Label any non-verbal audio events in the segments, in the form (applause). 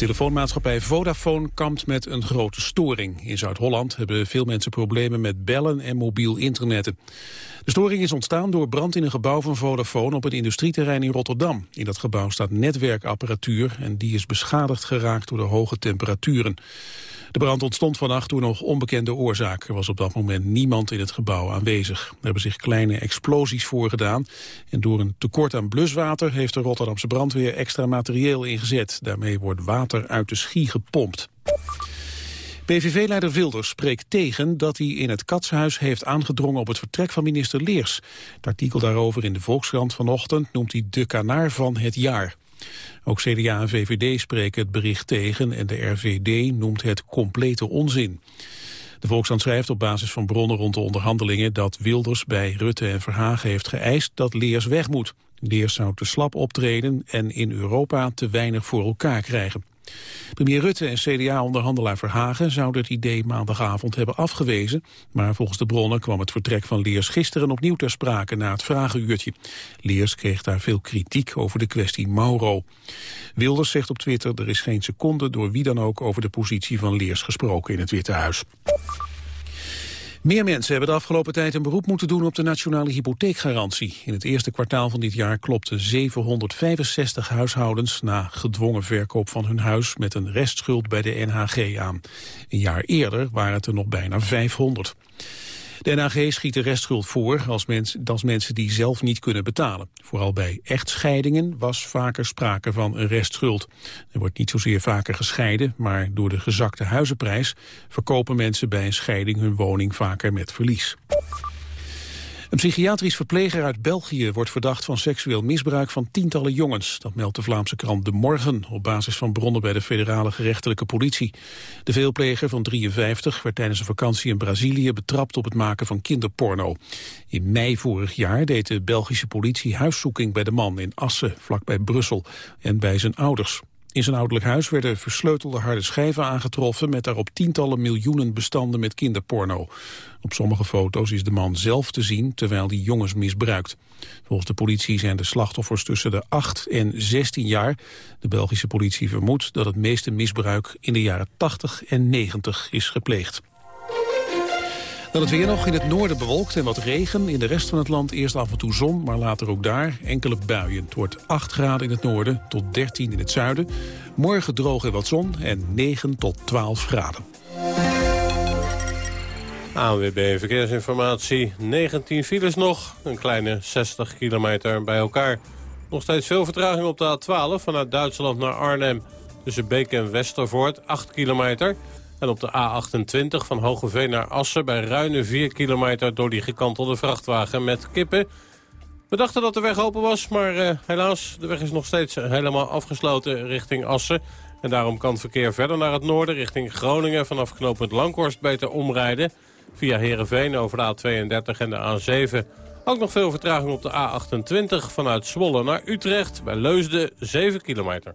Telefoonmaatschappij Vodafone kampt met een grote storing. In Zuid-Holland hebben veel mensen problemen met bellen en mobiel internetten. De storing is ontstaan door brand in een gebouw van Vodafone op het industrieterrein in Rotterdam. In dat gebouw staat netwerkapparatuur en die is beschadigd geraakt door de hoge temperaturen. De brand ontstond vannacht door nog onbekende oorzaak. Er was op dat moment niemand in het gebouw aanwezig. Er hebben zich kleine explosies voorgedaan. En door een tekort aan bluswater heeft de Rotterdamse brandweer extra materieel ingezet. Daarmee wordt water uit de schie gepompt. PVV-leider Wilders spreekt tegen dat hij in het Katshuis heeft aangedrongen op het vertrek van minister Leers. Het artikel daarover in de Volkskrant vanochtend noemt hij de kanaar van het jaar. Ook CDA en VVD spreken het bericht tegen en de RVD noemt het complete onzin. De Volkskrant schrijft op basis van bronnen rond de onderhandelingen dat Wilders bij Rutte en Verhagen heeft geëist dat Leers weg moet. Leers zou te slap optreden en in Europa te weinig voor elkaar krijgen. Premier Rutte en CDA-onderhandelaar Verhagen zouden het idee maandagavond hebben afgewezen, maar volgens de bronnen kwam het vertrek van Leers gisteren opnieuw ter sprake na het vragenuurtje. Leers kreeg daar veel kritiek over de kwestie Mauro. Wilders zegt op Twitter er is geen seconde door wie dan ook over de positie van Leers gesproken in het Witte Huis. Meer mensen hebben de afgelopen tijd een beroep moeten doen op de nationale hypotheekgarantie. In het eerste kwartaal van dit jaar klopten 765 huishoudens na gedwongen verkoop van hun huis met een restschuld bij de NHG aan. Een jaar eerder waren het er nog bijna 500. De NAG schiet de restschuld voor als, mens, als mensen die zelf niet kunnen betalen. Vooral bij echtscheidingen was vaker sprake van een restschuld. Er wordt niet zozeer vaker gescheiden, maar door de gezakte huizenprijs verkopen mensen bij een scheiding hun woning vaker met verlies. Een psychiatrisch verpleger uit België wordt verdacht van seksueel misbruik van tientallen jongens. Dat meldt de Vlaamse krant De Morgen op basis van bronnen bij de federale gerechtelijke politie. De veelpleger van 53 werd tijdens een vakantie in Brazilië betrapt op het maken van kinderporno. In mei vorig jaar deed de Belgische politie huiszoeking bij de man in Assen, vlakbij Brussel, en bij zijn ouders. In zijn ouderlijk huis werden versleutelde harde schijven aangetroffen... met daarop tientallen miljoenen bestanden met kinderporno. Op sommige foto's is de man zelf te zien terwijl hij jongens misbruikt. Volgens de politie zijn de slachtoffers tussen de 8 en 16 jaar. De Belgische politie vermoedt dat het meeste misbruik in de jaren 80 en 90 is gepleegd. Dan het weer nog in het noorden bewolkt en wat regen. In de rest van het land eerst af en toe zon, maar later ook daar enkele buien. Het wordt 8 graden in het noorden tot 13 in het zuiden. Morgen droog en wat zon en 9 tot 12 graden. ANWB Verkeersinformatie. 19 files nog, een kleine 60 kilometer bij elkaar. Nog steeds veel vertraging op de A12 vanuit Duitsland naar Arnhem. Tussen Beek en Westervoort, 8 kilometer... En op de A28 van Hogeveen naar Assen bij ruine 4 kilometer door die gekantelde vrachtwagen met kippen. We dachten dat de weg open was, maar uh, helaas, de weg is nog steeds helemaal afgesloten richting Assen. En daarom kan verkeer verder naar het noorden richting Groningen vanaf knooppunt Langhorst beter omrijden. Via Heerenveen over de A32 en de A7. Ook nog veel vertraging op de A28 vanuit Zwolle naar Utrecht bij Leusden 7 kilometer.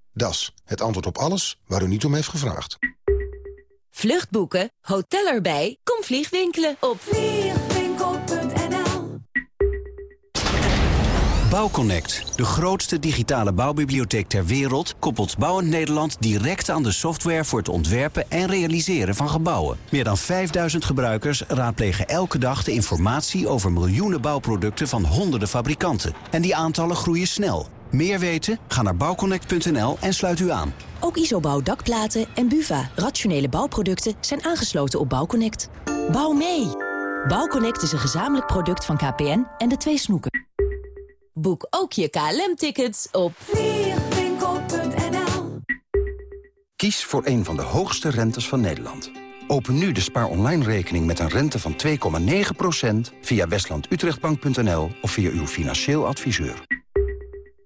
Das, het antwoord op alles waar u niet om heeft gevraagd. Vluchtboeken, hotel erbij, kom vliegwinkelen op vliegwinkel.nl Bouwconnect, de grootste digitale bouwbibliotheek ter wereld... koppelt Bouwend Nederland direct aan de software voor het ontwerpen en realiseren van gebouwen. Meer dan 5000 gebruikers raadplegen elke dag de informatie over miljoenen bouwproducten van honderden fabrikanten. En die aantallen groeien snel. Meer weten? Ga naar bouwconnect.nl en sluit u aan. Ook Isobouw dakplaten en Buva, rationele bouwproducten, zijn aangesloten op Bouwconnect. Bouw mee! Bouwconnect is een gezamenlijk product van KPN en de twee snoeken. Boek ook je KLM-tickets op vliegwinkel.nl Kies voor een van de hoogste rentes van Nederland. Open nu de Spaar Online rekening met een rente van 2,9% via westlandutrechtbank.nl of via uw financieel adviseur.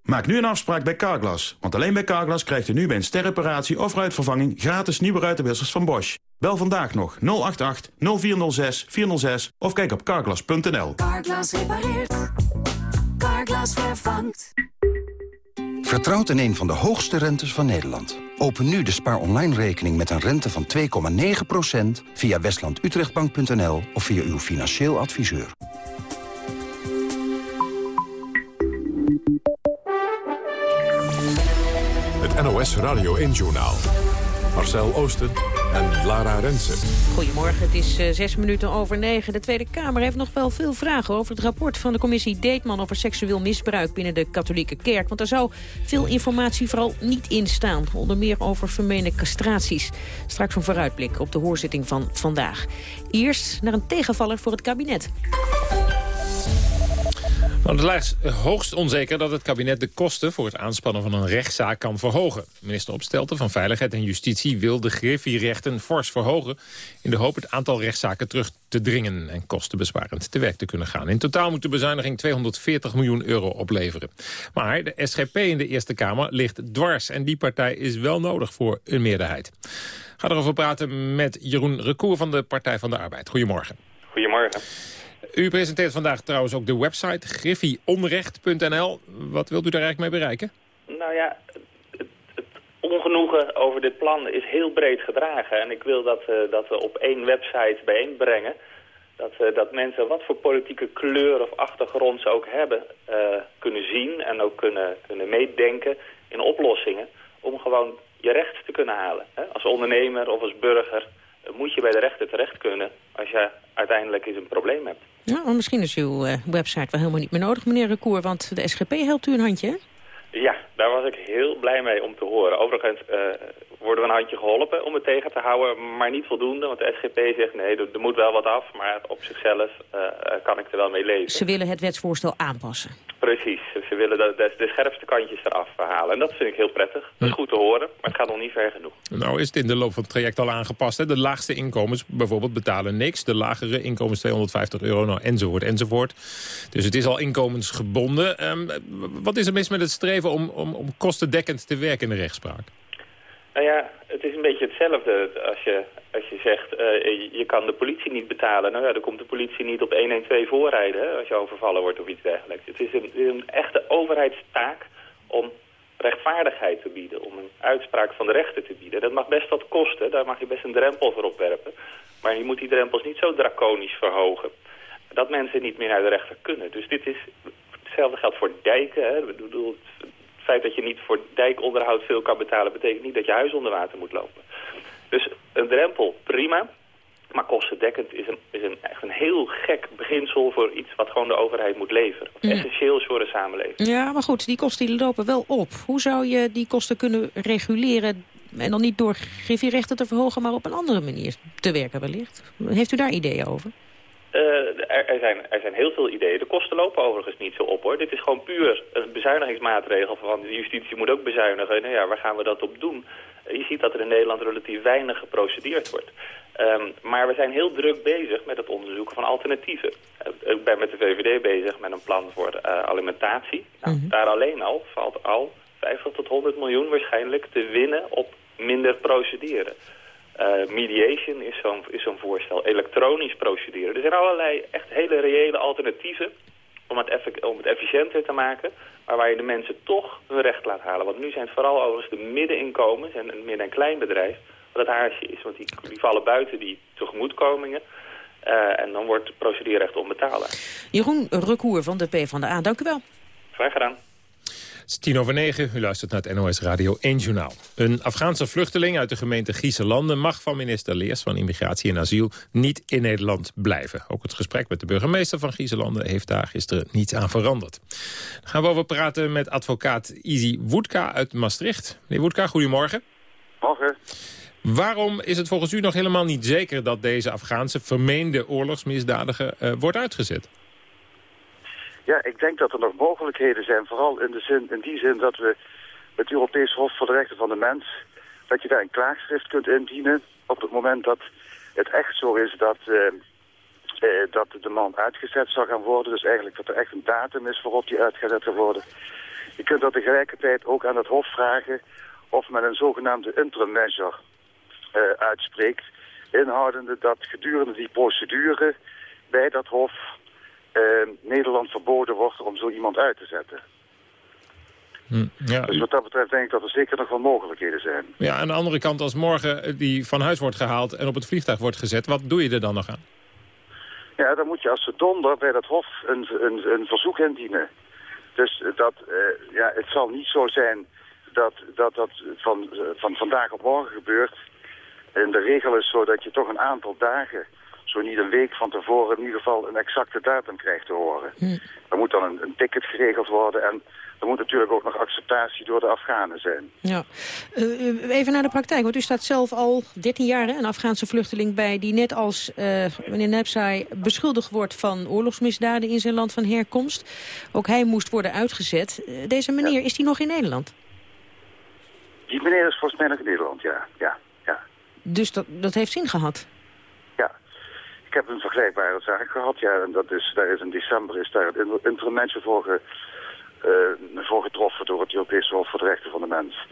Maak nu een afspraak bij Carglass. Want alleen bij Carglass krijgt u nu bij een sterreparatie of ruitvervanging... gratis nieuwe ruitenwissers van Bosch. Bel vandaag nog 088 0406 406 of kijk op carglass.nl. Carglass repareert. Carglass vervangt. Vertrouwt in een van de hoogste rentes van Nederland. Open nu de Spaar Online rekening met een rente van 2,9% via westlandutrechtbank.nl of via uw financieel adviseur. NOS Radio 1-journaal. Marcel Oosten en Lara Rensen. Goedemorgen, het is uh, zes minuten over negen. De Tweede Kamer heeft nog wel veel vragen over het rapport van de commissie Deetman over seksueel misbruik binnen de katholieke kerk. Want er zou veel informatie vooral niet in staan. Onder meer over vermeende castraties. Straks een vooruitblik op de hoorzitting van vandaag. Eerst naar een tegenvaller voor het kabinet. Het lijkt hoogst onzeker dat het kabinet de kosten voor het aanspannen van een rechtszaak kan verhogen. Minister Opstelten van Veiligheid en Justitie wil de griffierechten fors verhogen... in de hoop het aantal rechtszaken terug te dringen en kostenbesparend te werk te kunnen gaan. In totaal moet de bezuiniging 240 miljoen euro opleveren. Maar de SGP in de Eerste Kamer ligt dwars en die partij is wel nodig voor een meerderheid. Ga erover praten met Jeroen Recour van de Partij van de Arbeid. Goedemorgen. Goedemorgen. U presenteert vandaag trouwens ook de website griffieonrecht.nl. Wat wilt u daar eigenlijk mee bereiken? Nou ja, het, het, ongenoegen over dit plan is heel breed gedragen. En ik wil dat, uh, dat we op één website bijeenbrengen. Dat, uh, dat mensen wat voor politieke kleur of achtergrond ze ook hebben... Uh, kunnen zien en ook kunnen, kunnen meedenken in oplossingen... om gewoon je recht te kunnen halen. Hè? Als ondernemer of als burger moet je bij de rechter terecht kunnen... als je uiteindelijk eens een probleem hebt. Ja, maar misschien is uw uh, website wel helemaal niet meer nodig, meneer Recour, want de SGP helpt u een handje? Ja, daar was ik heel blij mee om te horen. Overigens uh, worden we een handje geholpen om het tegen te houden, maar niet voldoende. Want de SGP zegt nee, er, er moet wel wat af, maar op zichzelf uh, kan ik er wel mee leven. Ze willen het wetsvoorstel aanpassen. Precies, ze willen de, de, de scherpste kantjes eraf halen. En dat vind ik heel prettig. Dat is goed te horen, maar het gaat nog niet ver genoeg. Nou is het in de loop van het traject al aangepast. Hè? De laagste inkomens bijvoorbeeld betalen niks. De lagere inkomens 250 euro, nou, enzovoort, enzovoort. Dus het is al inkomensgebonden. Um, wat is er mis met het streven om, om, om kostendekkend te werken in de rechtspraak? Nou ja, het is een beetje hetzelfde als je, als je zegt, uh, je kan de politie niet betalen. Nou ja, dan komt de politie niet op 112 voorrijden als je overvallen wordt of iets dergelijks. Het is een, echte overheidstaak om rechtvaardigheid te bieden, om een uitspraak van de rechter te bieden. Dat mag best wat kosten, daar mag je best een drempel voor opwerpen. Maar je moet die drempels niet zo draconisch verhogen dat mensen niet meer naar de rechter kunnen. Dus dit is, hetzelfde geldt voor dijken. Hè. Het feit dat je niet voor dijkonderhoud veel kan betalen... betekent niet dat je huis onder water moet lopen. Dus een drempel, prima. Maar kostendekkend is, een, is een, echt een heel gek beginsel voor iets wat gewoon de overheid moet leveren. Wat Ja. essentieel is voor de samenleving. Ja, maar goed, die kosten die lopen wel op. Hoe zou je die kosten kunnen reguleren... en dan niet door griffierechten te verhogen... maar op een andere manier te werken wellicht? Heeft u daar ideeën over? Uh, er, er, zijn, er zijn heel veel ideeën. De kosten lopen overigens niet zo op hoor. Dit is gewoon puur een bezuinigingsmaatregel van de justitie moet ook bezuinigen. Nou ja, waar gaan we dat op doen? Uh, je ziet dat er in Nederland relatief weinig geprocedeerd wordt. Um, maar we zijn heel druk bezig met het onderzoeken van alternatieven. Uh, ik ben met de VVD bezig met een plan voor alimentatie. Nou, mm -hmm. Daar alleen al valt al 50 tot 100 miljoen waarschijnlijk te winnen op minder procederen. Uh, mediation is zo'n zo voorstel. Elektronisch procederen. Er zijn allerlei echt hele reële alternatieven om het, om het efficiënter te maken. Maar waar je de mensen toch hun recht laat halen. Want nu zijn het vooral overigens de middeninkomens en een midden- en kleinbedrijf wat het haarsje is. Want die, die vallen buiten die tegemoetkomingen. Uh, en dan wordt het procedurerecht onbetaalbaar. Jeroen Recour van de PvdA, dank u wel. Graag gedaan. Het is tien over negen, u luistert naar het NOS Radio 1 Journaal. Een Afghaanse vluchteling uit de gemeente Griezenlanden... mag van minister Leers van Immigratie en Asiel niet in Nederland blijven. Ook het gesprek met de burgemeester van Griezenlanden... heeft daar gisteren niets aan veranderd. Dan gaan we over praten met advocaat Izzy Woedka uit Maastricht. Meneer Woedka, goedemorgen. Morgen. Waarom is het volgens u nog helemaal niet zeker... dat deze Afghaanse vermeende oorlogsmisdadiger uh, wordt uitgezet? Ja, ik denk dat er nog mogelijkheden zijn. Vooral in, de zin, in die zin dat we het Europees Hof voor de Rechten van de Mens... dat je daar een klaagschrift kunt indienen op het moment dat het echt zo is dat, eh, eh, dat de man uitgezet zou gaan worden. Dus eigenlijk dat er echt een datum is waarop die uitgezet gaat worden. Je kunt dat tegelijkertijd ook aan het Hof vragen of men een zogenaamde interim measure eh, uitspreekt. Inhoudende dat gedurende die procedure bij dat Hof Nederland verboden wordt om zo iemand uit te zetten. Hm, ja. Dus wat dat betreft denk ik dat er zeker nog wel mogelijkheden zijn. ja, aan de andere kant, als morgen eh, die van huis wordt gehaald... en op het vliegtuig wordt gezet, wat doe je er dan nog aan? Ja, dan moet je als verdonder bij dat hof een, een, een verzoek indienen. Dus dat, eh, ja, het zal niet zo zijn dat dat, dat van, eh, van vandaag op morgen gebeurt. En de regel is zo dat je toch een aantal dagen, zo niet een week van tevoren, in ieder geval een exacte datum krijgt te horen. Er moet dan een, een ticket geregeld worden en er moet natuurlijk ook nog acceptatie door de Afghanen zijn. Ja. Eh, even naar de praktijk, want u staat zelf al 13 jaar hè, een Afghaanse vluchteling bij... die net als eh, meneer Nepsai beschuldigd wordt van oorlogsmisdaden in zijn land van herkomst. Ook hij moest worden uitgezet. Eh, deze meneer, is die nog in Nederland? Die meneer is volgens mij nog in Nederland, ja. ja, ja. Dus dat, dat heeft zin gehad? Ik heb een vergelijkbare zaak gehad, ja. En dat is, daar is in december is daar het intermentje voor, ge, eh, voor getroffen door het Europese Hof voor de Rechten van de Mens.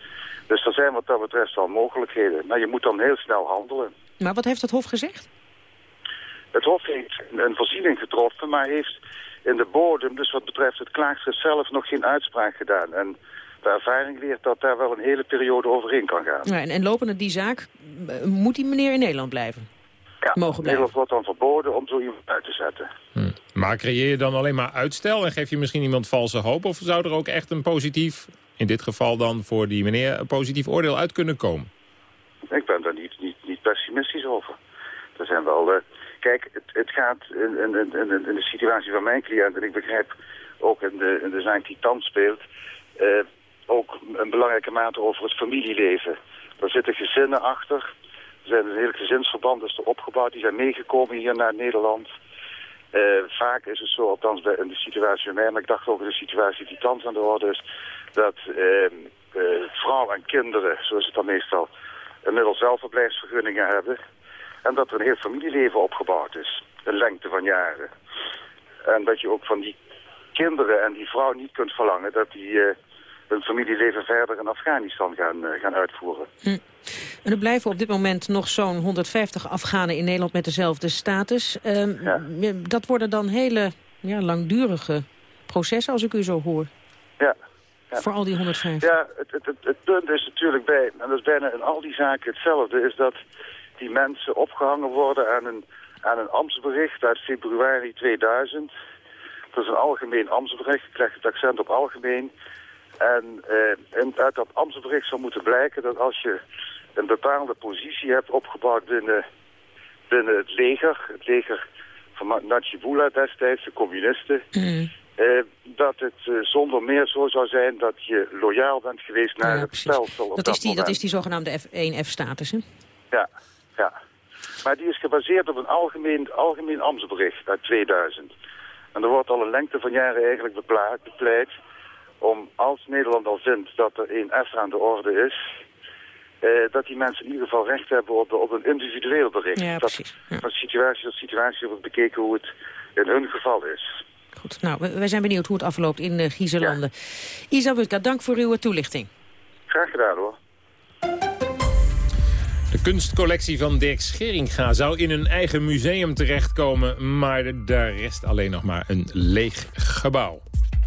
Dus er zijn wat dat betreft wel mogelijkheden. Maar je moet dan heel snel handelen. Maar wat heeft het Hof gezegd? Het Hof heeft een voorziening getroffen, maar heeft in de bodem, dus wat betreft het klaagschrift zelf, nog geen uitspraak gedaan. En de ervaring leert dat daar wel een hele periode overheen kan gaan. Ja, en, en lopende die zaak, eh, moet die meneer in Nederland blijven? Ja, Mogen blijven. Nederland wordt dan verboden om zo iemand uit te zetten. Maar creëer je dan alleen maar uitstel en geef je misschien iemand valse hoop? Of zou er ook echt een positief, in dit geval dan voor die meneer, een positief oordeel uit kunnen komen? Ik ben daar niet, niet, niet pessimistisch over. Er zijn wel... eh, kijk, het, het gaat in, in, in, in- in de situatie van mijn cliënt... en ik begrijp ook in de, in de zaak die thans speelt... eh, ook een belangrijke mate over het familieleven. Er zitten gezinnen achter. Zijn een hele gezinsverband is er opgebouwd. Die zijn meegekomen hier naar Nederland. Eh, vaak is het zo, althans bij, in de situatie bij mij... maar ik dacht in de situatie die thans aan de orde is... dat eh, eh, vrouwen en kinderen, zo is het dan meestal... inmiddels zelf verblijfsvergunningen hebben... en dat er een heel familieleven opgebouwd is. Een lengte van jaren. En dat je ook van die kinderen en die vrouw niet kunt verlangen... dat die eh, hun familieleven verder in Afghanistan gaan, eh, gaan uitvoeren. En er blijven op dit moment nog zo'n 150 Afghanen in Nederland met dezelfde status. Ehm, ja, Dat worden dan hele ja, langdurige processen, als ik u zo hoor. Ja. ja. Voor al die 150. Ja, het, het, het, het punt is natuurlijk bij, en dat is bijna in al die zaken hetzelfde, is dat die mensen opgehangen worden aan een, aan een ambtsbericht uit februari 2000. Dat is een algemeen ambtsbericht, ik leg het accent op algemeen. En, eh, en uit dat ambtsbericht zou moeten blijken dat als je een bepaalde positie hebt opgebouwd binnen, binnen het leger, het leger van Najibullah destijds, de communisten, eh, dat het eh, zonder meer zo zou zijn dat je loyaal bent geweest naar het stelsel op Dat dat, is, die, dat is die zogenaamde F1F-status, hè? Ja, ja. Maar die is gebaseerd op een algemeen, algemeen ambtsbericht uit 2000. En er wordt al een lengte van jaren eigenlijk bepleit om, als Nederland al vindt dat er een F aan de orde is, eh, dat die mensen in ieder geval recht hebben op, op een individueel bericht. Ja, dat precies. van situatie tot situatie wordt bekeken hoe het in hun geval is. Goed, nou, we- wij zijn benieuwd hoe het afloopt in uh, Gieselanden. Isa Wutka, dank voor uw toelichting. Graag gedaan hoor. De kunstcollectie van Dirk Scheringa zou in een eigen museum terechtkomen... maar daar rest alleen nog maar een leeg gebouw.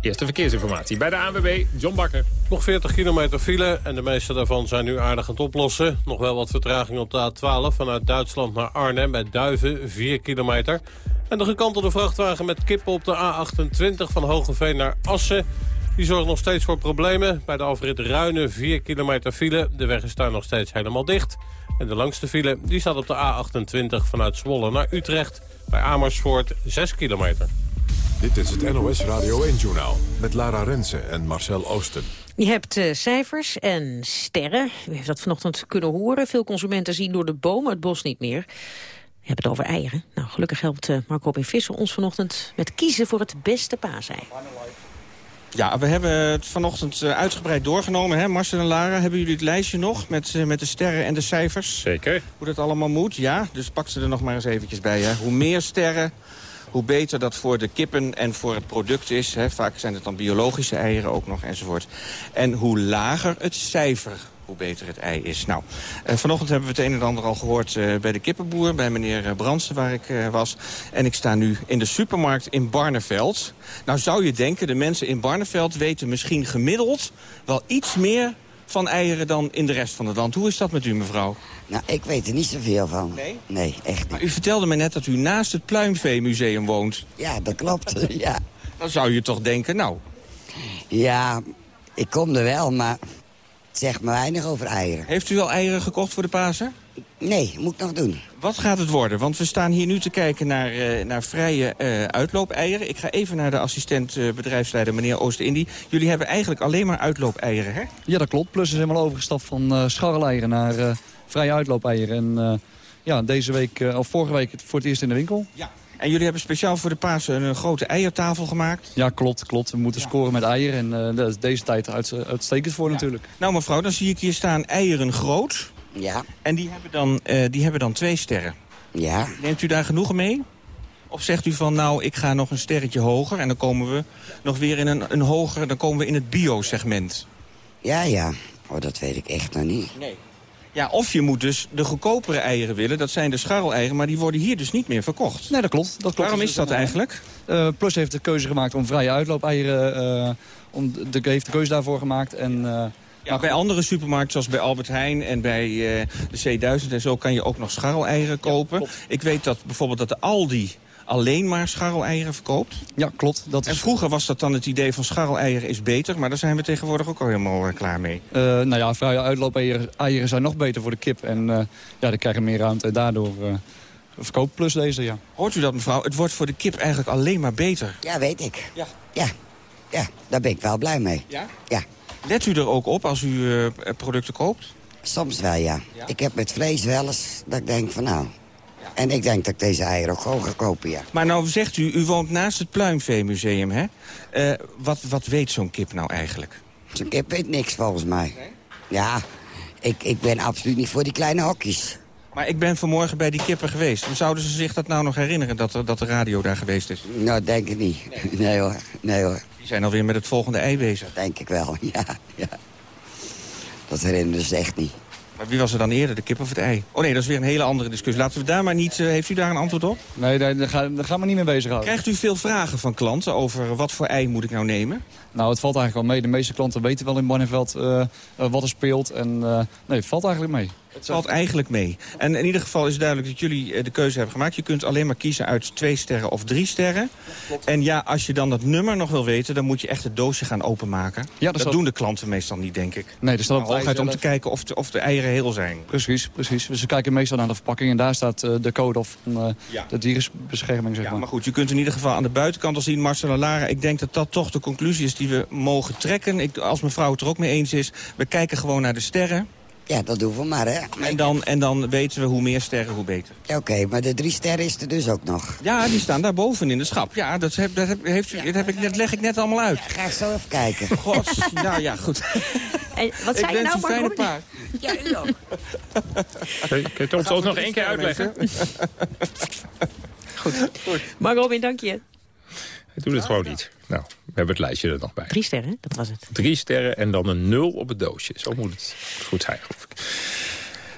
Eerste verkeersinformatie bij de ANWB, John Bakker. Nog 40 kilometer file en de meeste daarvan zijn nu aardig aan het oplossen. Nog wel wat vertraging op de A12 vanuit Duitsland naar Arnhem bij Duiven, 4 kilometer. En de gekantelde vrachtwagen met kippen op de A28 van Hogeveen naar Assen. Die zorgt nog steeds voor problemen. Bij de afrit Ruinen 4 kilometer file. De weg is daar nog steeds helemaal dicht. En de langste file die staat op de A28 vanuit Zwolle naar Utrecht. Bij Amersfoort 6 kilometer. Dit is het NOS Radio 1-journaal met Lara Rensen en Marcel Oosten. Je hebt eh, cijfers en sterren. U heeft dat vanochtend kunnen horen. Veel consumenten zien door de bomen het bos niet meer. Je hebt het over eieren. Nou, gelukkig helpt eh, Marco Robin Visser ons vanochtend met kiezen voor het beste paasei. Ja, we hebben het vanochtend eh, uitgebreid doorgenomen. Hè? Marcel en Lara, hebben jullie het lijstje nog met, met de sterren en de cijfers? Zeker. Hoe dat allemaal moet? Ja, dus pak ze er nog maar eens eventjes bij. Hè? Hoe meer sterren, hoe beter dat voor de kippen en voor het product is. Hè? Vaak zijn het dan biologische eieren ook nog enzovoort. En hoe lager het cijfer, hoe beter het ei is. Nou, eh, vanochtend hebben we het een en ander al gehoord eh, bij de kippenboer... bij meneer eh, Brandsen waar ik was. En ik sta nu in de supermarkt in Barneveld. Nou zou je denken, de mensen in Barneveld weten misschien gemiddeld... wel iets meer van eieren dan in de rest van het land. Hoe is dat met u, mevrouw? Nou, ik weet er niet zoveel van. Nee? Nee, echt niet. Maar u vertelde me net dat u naast het Pluimveemuseum woont. Ja, dat klopt. (laughs) ja. Dan zou je toch denken, nou... Ja, ik kom er wel, maar het zegt me weinig over eieren. Heeft u al eieren gekocht voor de Pasen? Nee, moet ik nog doen. Wat gaat het worden? Want we staan hier nu te kijken naar, eh, naar vrije eh uitloopeieren. Ik ga even naar de assistent eh, bedrijfsleider, meneer Oost-Indie. Jullie hebben eigenlijk alleen maar uitloopeieren, hè? Ja, dat klopt. Plus is helemaal overgestapt van scharreleieren naar vrije uitloopeieren. En ja, deze week, of vorige week voor het eerst in de winkel. Ja. En jullie hebben speciaal voor de Pasen een grote eiertafel gemaakt? Ja, klopt, klopt. We moeten scoren met eieren. En eh, daar is deze tijd uit, uitstekend voor natuurlijk. Nou mevrouw, dan zie ik hier staan eieren groot. Ja. En die hebben dan, eh, die hebben dan twee sterren. Ja. Neemt u daar genoegen mee? Of zegt u van, nou, ik ga nog een sterretje hoger... en dan komen we nog weer in een, een hoger... dan komen we in het bio-segment. Ja, ja. Oh, dat weet ik echt nog niet. Nee. Ja, of je moet dus de goedkopere eieren willen. Dat zijn de scharreleieren, maar die worden hier dus niet meer verkocht. Nee, dat klopt. Dat klopt. Waarom is dat eigenlijk? Eh, Plus heeft de keuze gemaakt om vrije uitloopeieren... eh om de, heeft de keuze daarvoor gemaakt. En, eh, Ja, bij andere supermarkten, zoals bij Albert Heijn en bij eh, de C1000 en zo... kan je ook nog scharreleieren kopen. ik weet dat bijvoorbeeld dat de Aldi alleen maar scharreleieren verkoopt. Ja, klopt. Dat En vroeger was dat dan het idee van scharreleieren is beter... maar daar zijn we tegenwoordig ook al helemaal eh, klaar mee. Eh, nou ja, vrije uitloopeieren eieren zijn nog beter voor de kip. En eh, ja, die krijgen meer ruimte. En daardoor uh, verkoopt Plus deze, ja. Hoort u dat, mevrouw? Het wordt voor de kip eigenlijk alleen maar beter. Ja, weet ik. Ja. Ja. Ja, daar ben ik wel blij mee. Ja? Ja. Let u er ook op als u eh, producten koopt? Soms wel, ja. Ik heb met vlees wel eens dat ik denk van nou... En ik denk dat ik deze eieren ook gewoon ga kopen, ja. Maar nou zegt u, u woont naast het Pluimveemuseum, hè? Eh, wat, wat weet zo'n kip nou eigenlijk? Zo'n kip weet niks volgens mij. Ja, ik, ik ben absoluut niet voor die kleine hokjes. Maar ik ben vanmorgen bij die kippen geweest. Zouden ze zich dat nou nog herinneren, dat, er, dat de radio daar geweest is? Nou, denk ik niet. Nee, hoor, nee hoor. Die zijn alweer met het volgende ei bezig. Denk ik wel, (laughs) ja. ja. Dat herinneren ze echt niet. Maar wie was er dan eerder, de kip of het ei? Oh nee, dat is weer een hele andere discussie. Laten we daar maar niet... Uh, heeft u daar een antwoord op? Nee, daar, daar, gaan, daar gaan we niet mee bezighouden. Krijgt u veel vragen van klanten over wat voor ei moet ik nou nemen? Nou, het valt eigenlijk wel mee. De meeste klanten weten wel in Barneveld uh, uh, wat er speelt. En nee, het valt eigenlijk mee. Het valt eigenlijk mee. En in ieder geval is duidelijk dat jullie de keuze hebben gemaakt. Je kunt alleen maar kiezen uit twee sterren of drie sterren. En ja, als je dan dat nummer nog wil weten... dan moet je echt het doosje gaan openmaken. Ja, dat dat doen de klanten meestal niet, denk ik. Nee, dat staat op hooguit om te kijken of de, of de eieren heel zijn. Precies, precies. Dus we kijken meestal naar de verpakking... en daar staat uh, de code of uh, ja. de dierenbescherming, zeg ja, maar. maar goed, je kunt in ieder geval aan de buitenkant al zien... Marcel en Lara, ik denk dat dat toch de conclusie is die we mogen trekken. Ik, als mevrouw het er ook mee eens is, we kijken gewoon naar de sterren... Ja, dat doen we maar, hè. En dan, en dan weten we hoe meer sterren, hoe beter. Oké, okay, maar de drie sterren is er dus ook nog. Ja, die staan daar boven in de schap. Ja, dat, heb, dat, heb, heeft, ja. dat, heb ik, dat leg ik net allemaal uit. Ja, ga ik zo even kijken. God, nou ja, goed. (laughs) En wat zei ik je nou, een fijne paard. Ja, u ook. (laughs) Kun je het ook nog één keer uitleggen? (laughs) goed. goed. Maar Robin, dank je. Doet het gewoon niet. Nou, we hebben het lijstje er nog bij. Drie sterren, dat was het. Drie sterren en dan een nul op het doosje. Zo moet het goed zijn, geloof ik.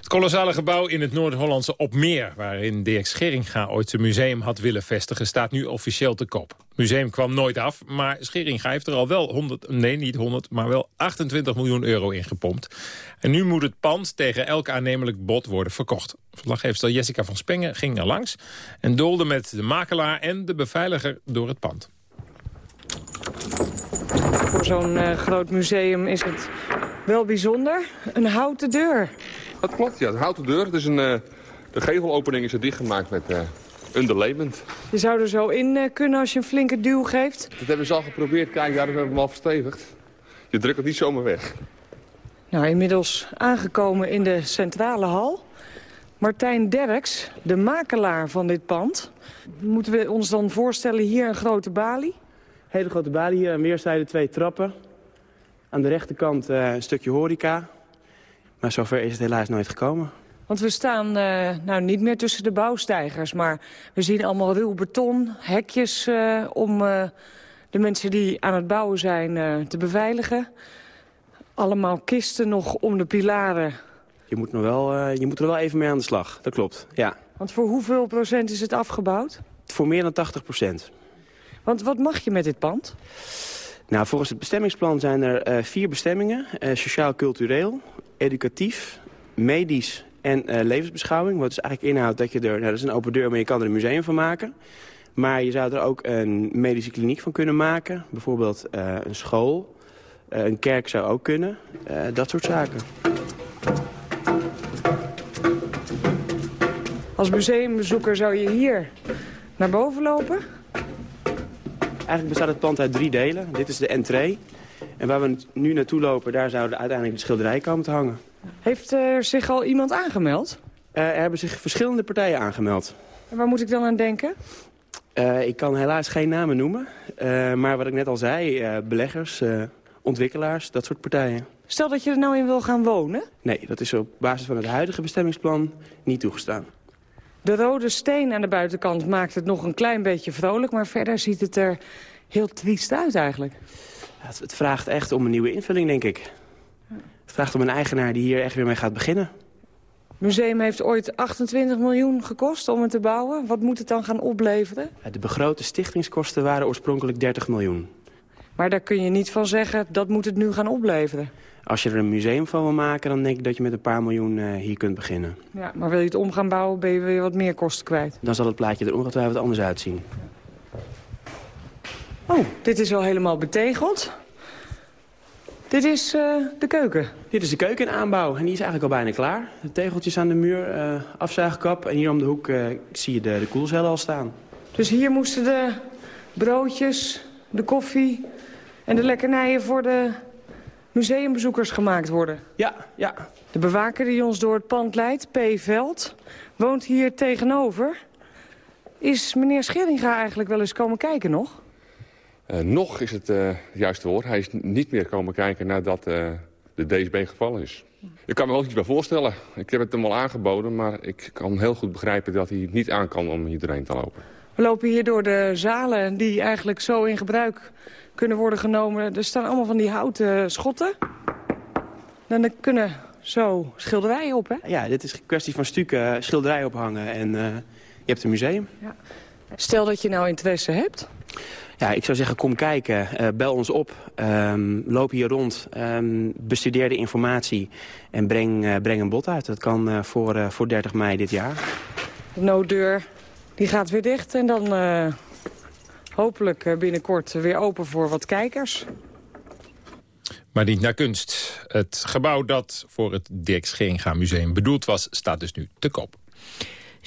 Het kolossale gebouw in het Noord-Hollandse Opmeer... waarin Dirk Scheringa ooit zijn museum had willen vestigen... staat nu officieel te koop. Het museum kwam nooit af, maar Scheringa heeft er al wel 100... nee, niet 100, maar wel 28 miljoen euro in gepompt. En nu moet het pand tegen elk aannemelijk bod worden verkocht. Verslaggeefster Jessica van Spengen ging er langs... en doolde met de makelaar en de beveiliger door het pand. Voor zo'n uh, groot museum is het wel bijzonder. Een houten deur. Dat klopt, ja. Een houten deur. Het is een, uh, de gevelopening is er dichtgemaakt met uh, underlayment. Je zou er zo in uh, kunnen als je een flinke duw geeft? Dat hebben ze al geprobeerd. Kijk, daar hebben we hem al verstevigd. Je drukt het niet zomaar weg. Nou, inmiddels aangekomen in de centrale hal. Martijn Derks, de makelaar van dit pand. Moeten we ons dan voorstellen hier een grote balie? Hele grote balie hier, aan weerszijden twee trappen. Aan de rechterkant uh, een stukje horeca. Maar zover is het helaas nooit gekomen. Want we staan uh, nou, niet meer tussen de bouwstijgers, maar we zien allemaal ruw beton, hekjes uh, om de mensen die aan het bouwen zijn te beveiligen. Allemaal kisten nog om de pilaren. Je moet, nog wel, je moet er wel even mee aan de slag, dat klopt, ja. Want voor hoeveel procent is het afgebouwd? Voor meer dan 80 procent. Want wat mag je met dit pand? Nou, volgens het bestemmingsplan zijn er vier bestemmingen. Sociaal-cultureel, educatief, medisch en uh, levensbeschouwing. Wat dus eigenlijk inhoudt dat je er... Nou, dat is een open deur, maar je kan er een museum van maken. Maar je zou er ook een medische kliniek van kunnen maken. Bijvoorbeeld een school. een kerk zou ook kunnen. dat soort zaken. Als museumbezoeker zou je hier naar boven lopen? Eigenlijk bestaat het pand uit drie delen. Dit is de entree. En waar we nu naartoe lopen, daar zouden uiteindelijk de schilderijen komen te hangen. Heeft er zich al iemand aangemeld? Uh, er hebben zich verschillende partijen aangemeld. En waar moet ik dan aan denken? Uh, ik kan helaas geen namen noemen. Uh, maar wat ik net al zei, beleggers, ontwikkelaars, dat soort partijen. Stel dat je er nou in wil gaan wonen? Nee, dat is op basis van het huidige bestemmingsplan niet toegestaan. De rode steen aan de buitenkant maakt het nog een klein beetje vrolijk... maar verder ziet het er heel triest uit eigenlijk. Het, het, vraagt echt om een nieuwe invulling, denk ik. Het vraagt om een eigenaar die hier echt weer mee gaat beginnen. Het museum heeft ooit 28 miljoen gekost om het te bouwen. Wat moet het dan gaan opleveren? De begrote stichtingskosten waren oorspronkelijk 30 miljoen. Maar daar kun je niet van zeggen, dat moet het nu gaan opleveren. Als je er een museum van wil maken, dan denk ik dat je met een paar miljoen uh, hier kunt beginnen. Ja, maar wil je het om gaan bouwen, ben je weer wat meer kosten kwijt. Dan zal het plaatje er ongetwijfeld anders uitzien. Oh, dit is al helemaal betegeld. Dit is uh, de keuken. Dit is de keuken in aanbouw en die is eigenlijk al bijna klaar. De tegeltjes aan de muur, uh, afzuigkap en hier om de hoek zie je de, de koelcellen al staan. Dus hier moesten de broodjes, de koffie en de lekkernijen voor de museumbezoekers gemaakt worden. Ja, ja. De bewaker die ons door het pand leidt, P. Veld, woont hier tegenover. Is meneer Scheringa eigenlijk wel eens komen kijken nog? Uh, nog is het uh, juiste woord. Hij is niet meer komen kijken nadat uh, de DSB gevallen is. Ik kan me wel iets bij voorstellen. Ik heb het hem al aangeboden, maar ik kan heel goed begrijpen dat hij niet aan kan om hier doorheen te lopen. We lopen hier door de zalen die eigenlijk zo in gebruik kunnen worden genomen. Er staan allemaal van die houten schotten. En er kunnen zo schilderijen op, hè? Ja, dit is een kwestie van stukken schilderijen ophangen en uh, je hebt een museum. Ja. Stel dat je nou interesse hebt. Ja, ik zou zeggen, kom kijken, uh, bel ons op, um, loop hier rond, um, bestudeer de informatie en breng, uh, breng een bod uit. Dat kan voor, voor 30 mei dit jaar. De nooddeur die gaat weer dicht en dan hopelijk eh, binnenkort weer open voor wat kijkers. Maar niet naar kunst. Het gebouw dat voor het Dirk Scheringa Museum bedoeld was... staat dus nu te koop.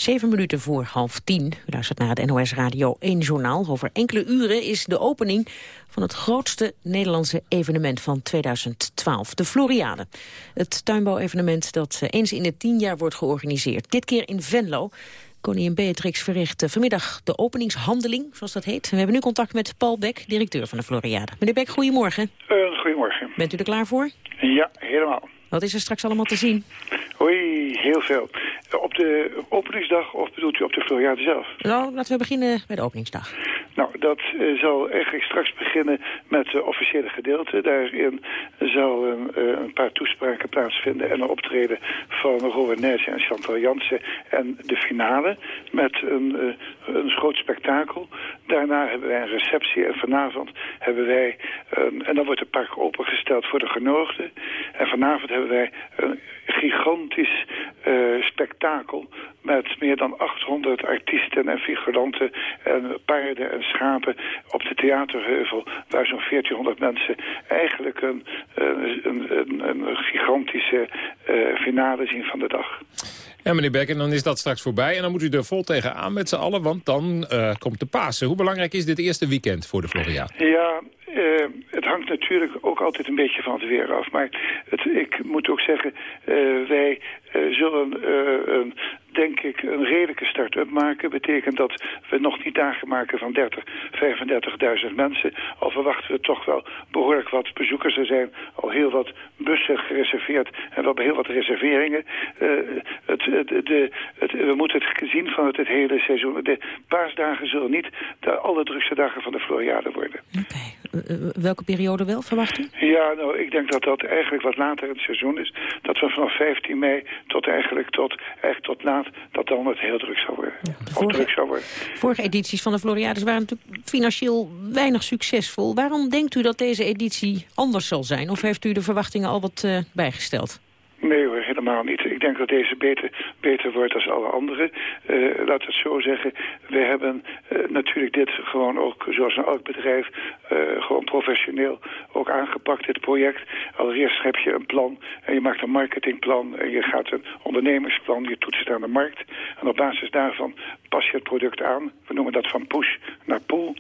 Zeven minuten voor half tien. U luistert naar het NOS Radio 1 Journaal. Over enkele uren is de opening van het grootste Nederlandse evenement van 2012. De Floriade. Het tuinbouwevenement dat eens in de tien jaar wordt georganiseerd. Dit keer in Venlo. Koningin Beatrix verricht vanmiddag de openingshandeling, zoals dat heet. We hebben nu contact met Paul Beck, directeur van de Floriade. Meneer Beck, goedemorgen. Uh, goedemorgen. Bent u er klaar voor? Ja, helemaal. Wat is er straks allemaal te zien? Oei, heel veel. Op de openingsdag of bedoelt u op de Floriade zelf? Nou, laten we beginnen bij de openingsdag. Nou, dat uh, zal eigenlijk straks beginnen met het officiële gedeelte. Daarin zal een, uh, een, paar toespraken plaatsvinden en een optreden van Robert Nijssen en Chantal Jansen. En de finale met een, uh, een groot spektakel. Daarna hebben wij een receptie en vanavond hebben wij... en dan wordt het park opengesteld voor de genodigden. En vanavond hebben wij een gigantisch uh, spektakel met meer dan 800 artiesten en figuranten en paarden en schapen op de theaterheuvel waar zo'n 1400 mensen eigenlijk een, een, een, een gigantische uh, finale zien van de dag. Ja, meneer Beck, en dan is dat straks voorbij. En dan moet u er vol tegenaan met z'n allen, want dan uh, komt de Pasen. Hoe belangrijk is dit eerste weekend voor de Floriade? Ja, hangt natuurlijk ook altijd een beetje van het weer af. Maar het, ik moet ook zeggen, uh, wij zullen denk ik, een redelijke start-up maken. Betekent dat we nog niet dagen maken van 30, 35.000 mensen. Al verwachten we toch wel behoorlijk wat bezoekers. Er zijn al heel wat bussen gereserveerd en we hebben heel wat reserveringen. Uh, het, het, de, het, we moeten het gezien van het, hele seizoen. De paasdagen zullen niet de allerdrukste dagen van de Floriade worden. Oké. welke periode wel, verwacht u? Ja, nou, ik denk dat dat eigenlijk wat later in het seizoen is. Dat we vanaf 15 mei tot eigenlijk tot, eigenlijk tot dat dan het heel druk zou worden. vorige, druk zou worden. Vorige edities van de Floriades waren natuurlijk financieel weinig succesvol. Waarom denkt u dat deze editie anders zal zijn? Of heeft u de verwachtingen al wat uh, bijgesteld? Nee hoor, helemaal niet. Ik denk dat deze beter, beter wordt dan alle andere. Uh, laat het zo zeggen. We hebben uh, natuurlijk dit gewoon ook, zoals een elk bedrijf, uh, gewoon professioneel ook aangepakt, dit project. Allereerst heb je een plan en je maakt een marketingplan en je gaat een ondernemingsplan, je toetst het aan de markt. En op basis daarvan pas je het product aan. We noemen dat van push naar pull.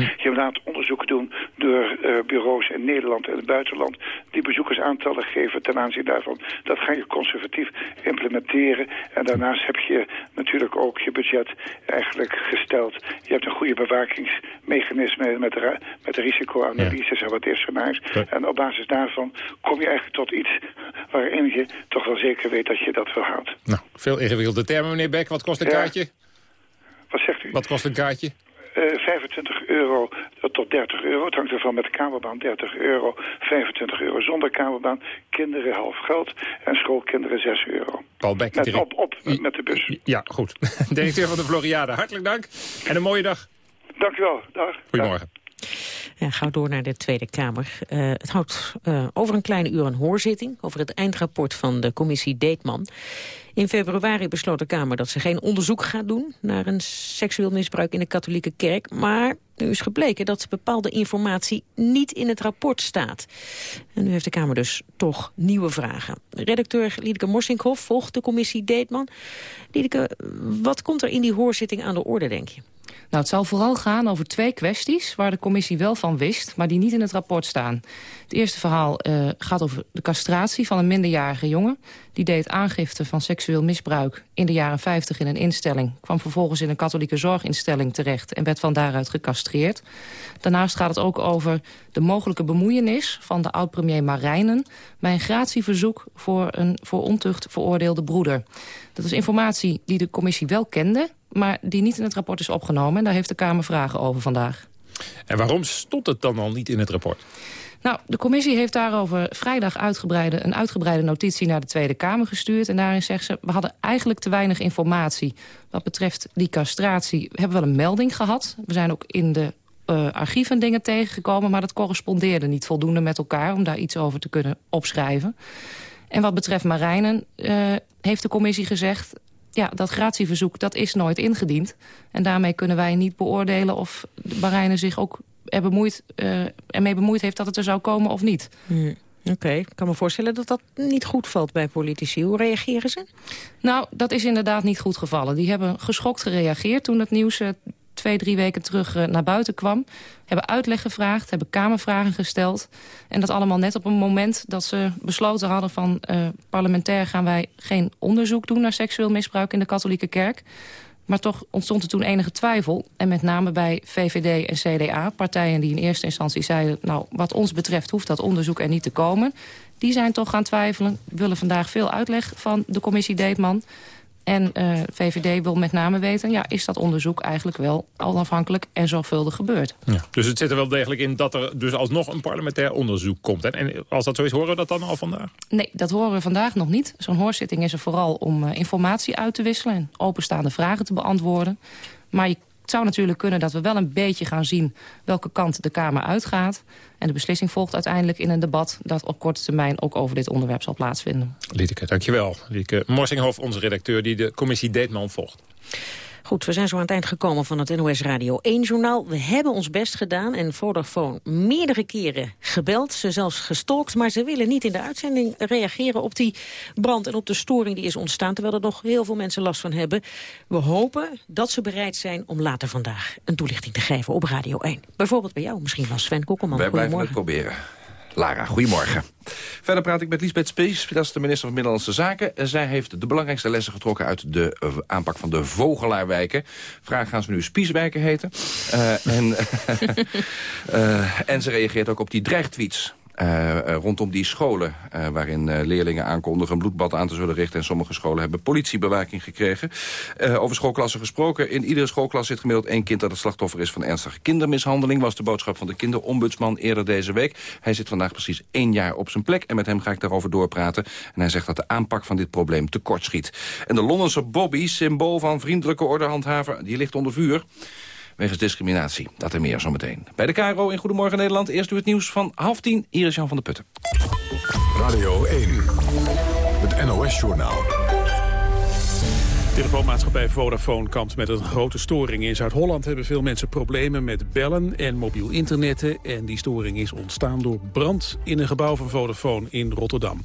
Je laat onderzoeken doen door uh, bureaus in Nederland en het buitenland... die bezoekersaantallen geven ten aanzien daarvan. Dat ga je conservatief implementeren. En daarnaast heb je natuurlijk ook je budget eigenlijk gesteld. Je hebt een goede bewakingsmechanisme met de, met de risicoanalyses ja. en wat is scenario's. En op basis daarvan kom je eigenlijk tot iets waarin je toch wel zeker weet dat je dat houden. Nou, veel ingewikkelde termen, meneer Beck. Wat kost een ja. kaartje? Wat zegt u? Wat kost een kaartje? Uh, 25 euro tot 30 euro. Het hangt ervan met de kamerbaan 30 euro, 25 euro zonder kamerbaan. Kinderen half geld en schoolkinderen 6 euro. Paul Beck, met, op, op met de bus. Ja, goed. (laughs) Directeur van de Floriade, hartelijk dank. En een mooie dag. Dank u wel. Dag. Goedemorgen. Ja, gauw door naar de Tweede Kamer. Uh, het houdt uh, over een kleine uur een hoorzitting... over het eindrapport van de commissie Deetman. In februari besloot de Kamer dat ze geen onderzoek gaat doen... naar een seksueel misbruik in de katholieke kerk. Maar nu is gebleken dat bepaalde informatie niet in het rapport staat. En nu heeft de Kamer dus toch nieuwe vragen. Redacteur Liedeke Morsinkhoff volgt de commissie Deetman. Liedeke, wat komt er in die hoorzitting aan de orde, denk je? Nou, het zal vooral gaan over twee kwesties waar de commissie wel van wist... maar die niet in het rapport staan. Het eerste verhaal uh, gaat over de castratie van een minderjarige jongen. Die deed aangifte van seksueel misbruik in de jaren 50 in een instelling. Kwam vervolgens in een katholieke zorginstelling terecht... en werd van daaruit gecastreerd. Daarnaast gaat het ook over de mogelijke bemoeienis van de oud-premier Marijnen... bij een gratieverzoek voor een voor ontucht veroordeelde broeder. Dat is informatie die de commissie wel kende maar die niet in het rapport is opgenomen. En daar heeft de Kamer vragen over vandaag. En waarom stond het dan al niet in het rapport? Nou, de commissie heeft daarover vrijdag uitgebreide, een uitgebreide notitie naar de Tweede Kamer gestuurd. En daarin zegt ze, we hadden eigenlijk te weinig informatie. Wat betreft die castratie we hebben wel een melding gehad. We zijn ook in de uh, archieven dingen tegengekomen, maar dat correspondeerde niet voldoende met elkaar om daar iets over te kunnen opschrijven. En wat betreft Marijnen uh, heeft de commissie gezegd ja, dat gratieverzoek dat is nooit ingediend. En daarmee kunnen wij niet beoordelen of de Bahreinen zich ook er bemoeid, uh, ermee bemoeid heeft dat het er zou komen of niet. Hmm. Oké, ik kan me voorstellen dat dat niet goed valt bij politici. Hoe reageren ze? Nou, dat is inderdaad niet goed gevallen. Die hebben geschokt gereageerd toen het nieuws uh, twee, drie weken terug uh, naar buiten kwam. Hebben uitleg gevraagd, hebben kamervragen gesteld. En dat allemaal net op een moment dat ze besloten hadden van... Uh, parlementair gaan wij geen onderzoek doen naar seksueel misbruik in de katholieke kerk. Maar toch ontstond er toen enige twijfel. En met name bij VVD en CDA, partijen die in eerste instantie zeiden... nou, wat ons betreft hoeft dat onderzoek er niet te komen. Die zijn toch gaan twijfelen, willen vandaag veel uitleg van de commissie Deetman... En uh, VVD wil met name weten, ja, is dat onderzoek eigenlijk wel onafhankelijk en zorgvuldig gebeurd? Ja, dus het zit er wel degelijk in dat er dus alsnog een parlementair onderzoek komt. En als dat zo is, horen we dat dan al vandaag? Nee, dat horen we vandaag nog niet. Zo'n hoorzitting is er vooral om uh, informatie uit te wisselen en openstaande vragen te beantwoorden. Maar je zou natuurlijk kunnen dat we wel een beetje gaan zien welke kant de Kamer uitgaat. En de beslissing volgt uiteindelijk in een debat dat op korte termijn ook over dit onderwerp zal plaatsvinden. Liedeke, dankjewel. Liedeke Morsinghoff, onze redacteur die de commissie Deetman volgt. Goed, we zijn zo aan het eind gekomen van het NOS Radio 1-journaal. We hebben ons best gedaan en Vodafone meerdere keren gebeld. Ze zelfs gestalkt, maar ze willen niet in de uitzending reageren op die brand en op de storing die is ontstaan. Terwijl er nog heel veel mensen last van hebben. We hopen dat ze bereid zijn om later vandaag een toelichting te geven op Radio 1. Bijvoorbeeld bij jou misschien wel, Sven Kokkelman. Wij blijven het proberen. Lara, goedemorgen. Verder praat ik met Lisbeth Spies, dat is de minister van Binnenlandse Zaken. Zij heeft de belangrijkste lessen getrokken uit de uh, aanpak van de Vogelaarwijken. Vraag gaan ze nu Spieswijken heten. Uh, en, uh, (laughs) en ze reageert ook op die dreigtweets uh, rondom die scholen... Uh, waarin leerlingen aankondigen een bloedbad aan te zullen richten... en sommige scholen hebben politiebewaking gekregen. over schoolklassen gesproken. In iedere schoolklas zit gemiddeld één kind dat het slachtoffer is... van ernstige kindermishandeling. Was de boodschap van de kinderombudsman eerder deze week. Hij zit vandaag precies één jaar op zijn plek... en met hem ga ik daarover doorpraten. En hij zegt dat de aanpak van dit probleem tekort schiet. En de Londense Bobby, symbool van vriendelijke ordehandhaver... die ligt onder vuur wegens discriminatie. Dat en meer zometeen. Bij de KRO in Goedemorgen Nederland. Eerst u het nieuws van half tien. Hier is Jan van der Putten. Radio 1, het NOS-journaal. Telefoonmaatschappij Vodafone kampt met een grote storing. In Zuid-Holland hebben veel mensen problemen met bellen en mobiel internetten. En die storing is ontstaan door brand in een gebouw van Vodafone in Rotterdam.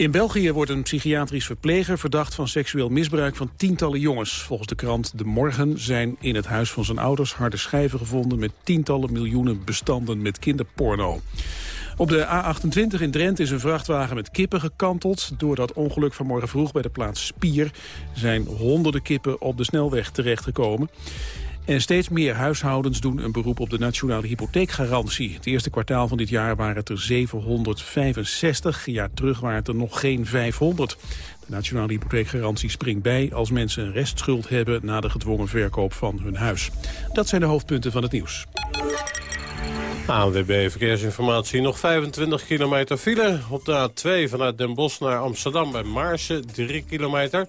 In België wordt een psychiatrisch verpleger verdacht van seksueel misbruik van tientallen jongens. Volgens de krant De Morgen zijn in het huis van zijn ouders harde schijven gevonden met tientallen miljoenen bestanden met kinderporno. Op de A28 in Drenthe is een vrachtwagen met kippen gekanteld. Door dat ongeluk vanmorgen vroeg bij de plaats Spier zijn honderden kippen op de snelweg terechtgekomen. En steeds meer huishoudens doen een beroep op de nationale hypotheekgarantie. Het eerste kwartaal van dit jaar waren het er 765. Een jaar terug waren het er nog geen 500. De nationale hypotheekgarantie springt bij als mensen een restschuld hebben... na de gedwongen verkoop van hun huis. Dat zijn de hoofdpunten van het nieuws. ANWB Verkeersinformatie. Nog 25 kilometer file. Op de A2 vanuit Den Bosch naar Amsterdam bij Maarsen 3 kilometer.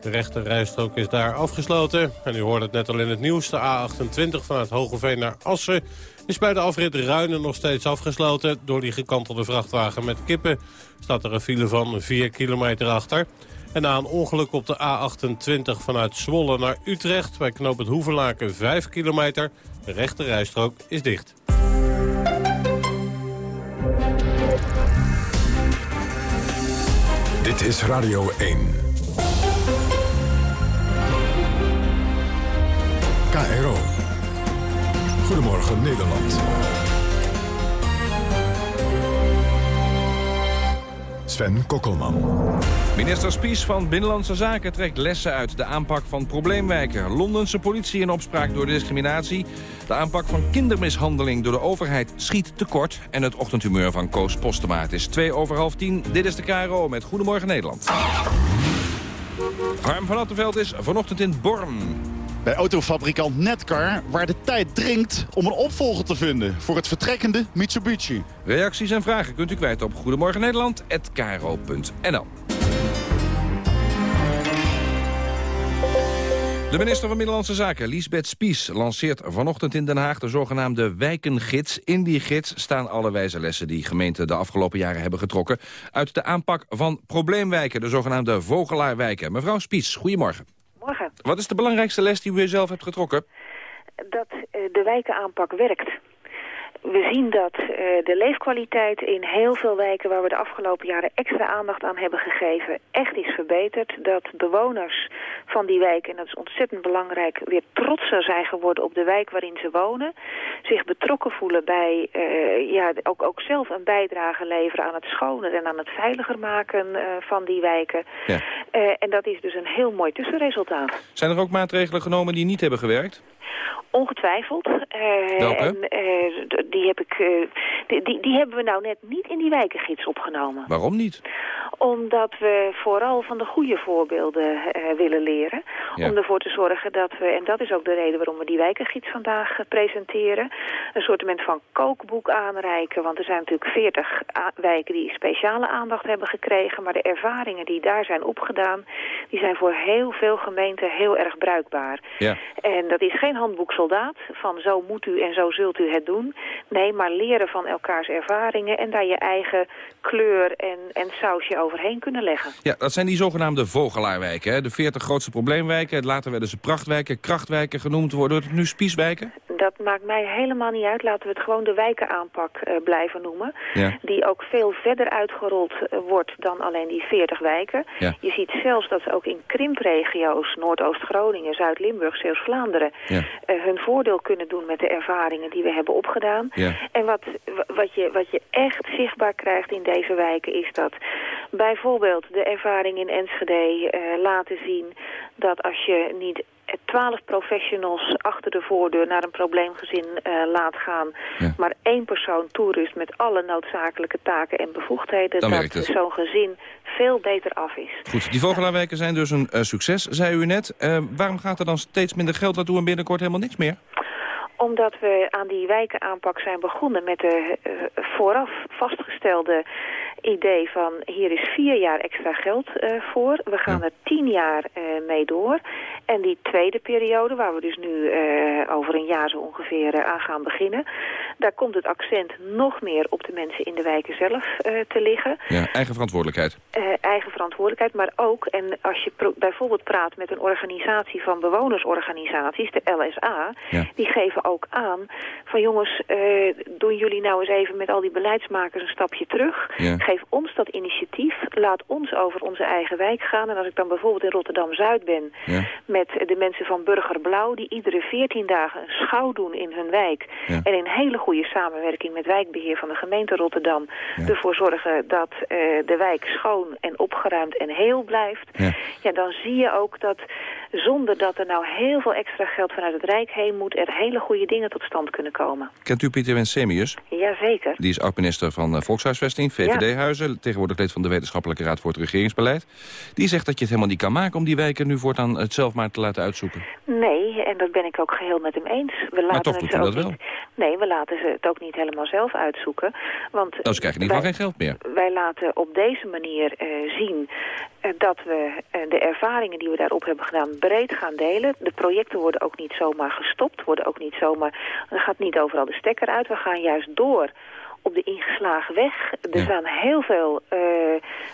De rechte rijstrook is daar afgesloten. En u hoort het net al in het nieuws. De A28 vanuit Hogeveen naar Assen is bij de afrit Ruinen nog steeds afgesloten. Door die gekantelde vrachtwagen met kippen staat er een file van 4 kilometer achter. En na een ongeluk op de A28 vanuit Zwolle naar Utrecht... bij knoop het Hoevenlaken 5 kilometer. De rechte rijstrook is dicht. Dit is Radio 1. KRO. Goedemorgen Nederland. Sven Kokkelman. Minister Spies van Binnenlandse Zaken trekt lessen uit de aanpak van probleemwijken. Londense politie in opspraak door discriminatie. De aanpak van kindermishandeling door de overheid schiet tekort. En het ochtendhumeur van Koos Postema. Het is twee over half tien. Dit is de KRO met Goedemorgen Nederland. Harm van Attenveld is vanochtend in Born. Bij autofabrikant Netcar, waar de tijd dringt om een opvolger te vinden voor het vertrekkende Mitsubishi. Reacties en vragen kunt u kwijt op Goedemorgen Nederland@kro.nl. De minister van Middellandse Zaken, Liesbeth Spies, lanceert vanochtend in Den Haag de zogenaamde wijkengids. In die gids staan alle wijze lessen die gemeenten de afgelopen jaren hebben getrokken uit de aanpak van probleemwijken, de zogenaamde vogelaarwijken. Mevrouw Spies, goedemorgen. Morgen. Wat is de belangrijkste les die u zelf hebt getrokken? Dat uh, de wijkenaanpak werkt. We zien dat uh, de leefkwaliteit in heel veel wijken waar we de afgelopen jaren extra aandacht aan hebben gegeven echt is verbeterd. Dat bewoners van die wijken, en dat is ontzettend belangrijk, weer trotser zijn geworden op de wijk waarin ze wonen. Zich betrokken voelen bij, uh, ja, ook, ook zelf een bijdrage leveren aan het schoner en aan het veiliger maken uh, van die wijken. Ja. en dat is dus een heel mooi tussenresultaat. Zijn er ook maatregelen genomen die niet hebben gewerkt? Ongetwijfeld. Welke? En, die, heb ik, die, die, die, hebben we nou net niet in die wijkengids opgenomen. Waarom niet? Omdat we vooral van de goede voorbeelden uh, willen leren. Ja. Om ervoor te zorgen dat we, en dat is ook de reden waarom we die wijkengids vandaag uh, presenteren, een soort van kookboek aanreiken. Want er zijn natuurlijk veertig wijken die speciale aandacht hebben gekregen. Maar de ervaringen die daar zijn opgedaan, die zijn voor heel veel gemeenten heel erg bruikbaar. Ja. En dat is geen handboek soldaat van zo moet u en zo zult u het doen. Nee, maar leren van elkaars ervaringen en daar je eigen kleur en, en sausje overheen kunnen leggen. Ja, dat zijn die zogenaamde vogelaarwijken. Hè? De 40 grootste probleemwijken. Later werden ze prachtwijken, krachtwijken genoemd. Worden het nu spieswijken? dat maakt mij helemaal niet uit. Laten we het gewoon de wijkenaanpak uh, blijven noemen. Ja. Die ook veel verder uitgerold uh, wordt dan alleen die 40 wijken. Ja. Je ziet zelfs dat ze ook in krimpregio's, Noordoost-Groningen, Zuid-Limburg, Zeeuws-Vlaanderen... Ja. Uh, hun voordeel kunnen doen met de ervaringen die we hebben opgedaan. Ja. En wat, wat, je, wat je echt zichtbaar krijgt in deze wijken is dat bijvoorbeeld de ervaring in Enschede uh, laten zien dat als je niet twaalf professionals achter de voordeur naar een probleemgezin uh, laat gaan, ja. maar één persoon toerust met alle noodzakelijke taken en bevoegdheden, Dan dat zo'n gezin veel beter af is. Goed, die vogelaarwijken zijn dus een uh, succes, zei u net. Uh, waarom gaat er dan steeds minder geld naartoe en binnenkort helemaal niks meer? Omdat we aan die wijkenaanpak zijn begonnen met de uh, vooraf vastgestelde idee van hier is vier jaar extra geld uh, voor. We gaan ja. er tien jaar uh, mee door. En die tweede periode, waar we dus nu uh, over een jaar zo ongeveer aan gaan beginnen... daar komt het accent nog meer op de mensen in de wijken zelf te liggen. Ja, eigen verantwoordelijkheid. eigen verantwoordelijkheid, maar ook... en als je bijvoorbeeld praat met een organisatie van bewonersorganisaties, de LSA... Ja. die geven ook aan van jongens, doen jullie nou eens even met al die beleidsmakers een stapje terug... Ja geef ons dat initiatief. Laat ons over onze eigen wijk gaan. En als ik dan bijvoorbeeld in Rotterdam-Zuid ben... Ja. met de mensen van Burger Blauw... die iedere 14 dagen een schouw doen in hun wijk... Ja. en in hele goede samenwerking met wijkbeheer van de gemeente Rotterdam... Ja. ervoor zorgen dat uh, de wijk schoon en opgeruimd en heel blijft... Ja. ja, dan zie je ook dat zonder dat er nou heel veel extra geld vanuit het Rijk heen moet... er hele goede dingen tot stand kunnen komen. Kent u Pieter Wensemius? Jazeker. Die is oud-minister van uh, Volkshuisvesting, VVD-huizen... Ja. tegenwoordig lid van de Wetenschappelijke Raad voor het Regeringsbeleid. Die zegt dat je het helemaal niet kan maken om die wijken nu voortaan het zelf maar te laten uitzoeken. Nee, en dat ben ik ook geheel met hem eens. We laten maar toch het doet dat wel. Nee, we laten ze het ook niet helemaal zelf uitzoeken. Want nou, ze krijgen in ieder geval geen geld meer. Wij laten op deze manier uh, zien uh, dat we uh, de ervaringen die we daarop hebben gedaan breed gaan delen. De projecten worden ook niet zomaar gestopt, worden ook niet zomaar... Er gaat niet overal de stekker uit, we gaan juist door op de ingeslagen weg. Er Ja. staan heel veel uh,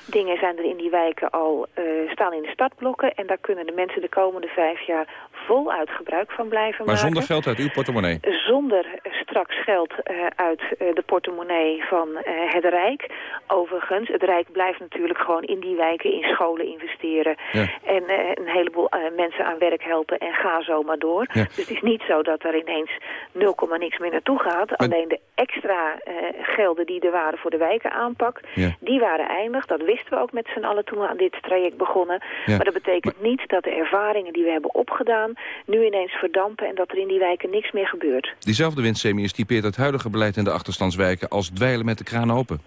dingen zijn er in die wijken al uh, staan in de startblokken. En daar kunnen de mensen de komende vijf jaar voluit gebruik van blijven Maar maken. zonder geld uit uw portemonnee? Zonder straks geld uh, uit de portemonnee van het Rijk. Overigens, het Rijk blijft natuurlijk gewoon in die wijken in scholen investeren. Ja. En een heleboel mensen aan werk helpen en ga zo maar door. Ja. Dus het is niet zo dat er ineens 0, niks meer naartoe gaat. Maar- Alleen de extra gelden die er waren voor de wijkenaanpak, Ja. die waren eindig. Dat wisten we ook met z'n allen toen we aan dit traject begonnen. Maar dat betekent niet dat de ervaringen die we hebben opgedaan nu ineens verdampen en dat er in die wijken niks meer gebeurt. Diezelfde Wensemius typeert het huidige beleid in de achterstandswijken als dweilen met de kraan open.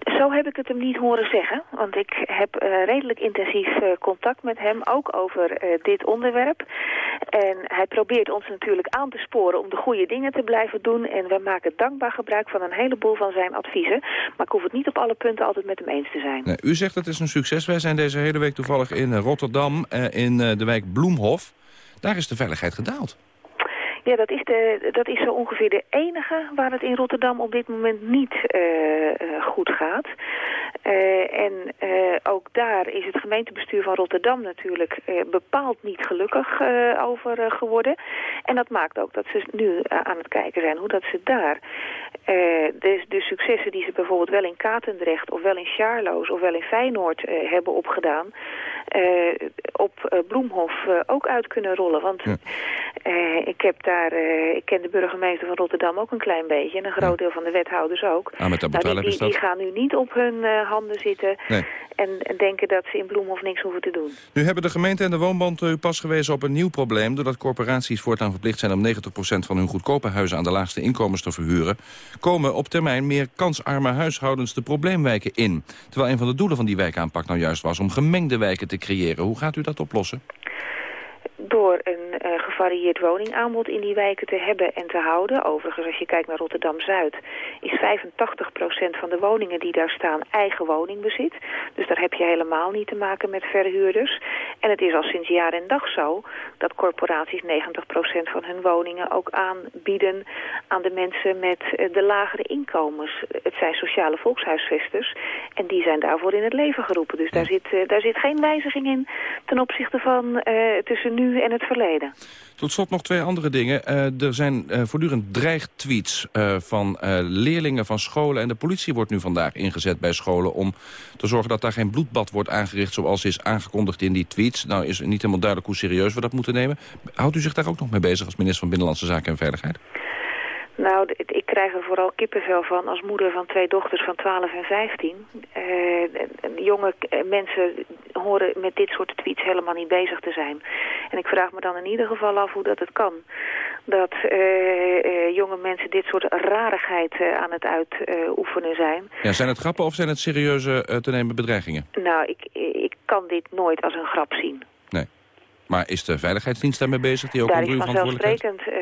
Zo heb ik het hem niet horen zeggen, want ik heb uh, redelijk intensief uh, contact met hem, ook over uh, dit onderwerp. En hij probeert ons natuurlijk aan te sporen om de goede dingen te blijven doen. En we maken dankbaar gebruik van een heleboel van zijn adviezen. Maar ik hoef het niet op alle punten altijd met hem eens te zijn. Nee, u zegt het is een succes. Wij zijn deze hele week toevallig in Rotterdam, in de wijk Bloemhof. Daar is de veiligheid gedaald. Ja, dat is, de, dat is zo ongeveer de enige waar het in Rotterdam op dit moment niet uh, uh, goed gaat. Uh, en ook daar is het gemeentebestuur van Rotterdam natuurlijk bepaald niet gelukkig over geworden. En dat maakt ook dat ze nu aan het kijken zijn hoe dat ze daar de, de, successen die ze bijvoorbeeld wel in Katendrecht of wel in Charloes of wel in Feyenoord hebben opgedaan, op Bloemhof ook uit kunnen rollen. Want ja. ik heb daar, ik ken de burgemeester van Rotterdam ook een klein beetje. En een groot deel van de wethouders ook. Ah, met nou, die, die, die, gaan nu niet op hun uh, handen zitten nee. en, en, denken dat ze in Bloemhof niks hoeven te doen. Nu hebben de gemeente en de woonband u pas gewezen op een nieuw probleem... doordat corporaties voortaan verplicht zijn om 90% van hun goedkope huizen aan de laagste inkomens te verhuren... komen op termijn meer kansarme huishoudens de probleemwijken in. Terwijl een van de doelen van die wijkaanpak nou juist was om gemengde wijken te creëren. Hoe gaat u dat oplossen? Door een uh, gevarieerd woningaanbod in die wijken te hebben en te houden. Overigens, als je kijkt naar Rotterdam-Zuid, is 85% van de woningen die daar staan eigen woningbezit. Dus daar heb je helemaal niet te maken met verhuurders. En het is al sinds jaar en dag zo dat corporaties 90% van hun woningen ook aanbieden aan de mensen met uh, de lagere inkomens. Het zijn sociale volkshuisvesters en die zijn daarvoor in het leven geroepen. Dus daar zit, uh, daar zit geen wijziging in ten opzichte van tussen nu en het verleden. Tot slot nog twee andere dingen. Uh, er zijn uh, voortdurend dreigtweets uh, van leerlingen van scholen... en de politie wordt nu vandaag ingezet bij scholen... om te zorgen dat daar geen bloedbad wordt aangericht... zoals is aangekondigd in die tweets. Nou is niet helemaal duidelijk hoe serieus we dat moeten nemen. Houdt u zich daar ook nog mee bezig als minister van Binnenlandse Zaken en Veiligheid? Nou, ik krijg er vooral kippenvel van als moeder van twee dochters van 12 en 15. Uh, jonge mensen horen met dit soort tweets helemaal niet bezig te zijn. En ik vraag me dan in ieder geval af hoe dat het kan. Dat uh, uh, jonge mensen dit soort rarigheid aan het uitoefenen zijn. Ja, zijn het grappen of zijn het serieuze te nemen bedreigingen? Nou, ik, ik kan dit nooit als een grap zien. Maar is de Veiligheidsdienst daarmee bezig? Die ook daar is vanzelfsprekend uh,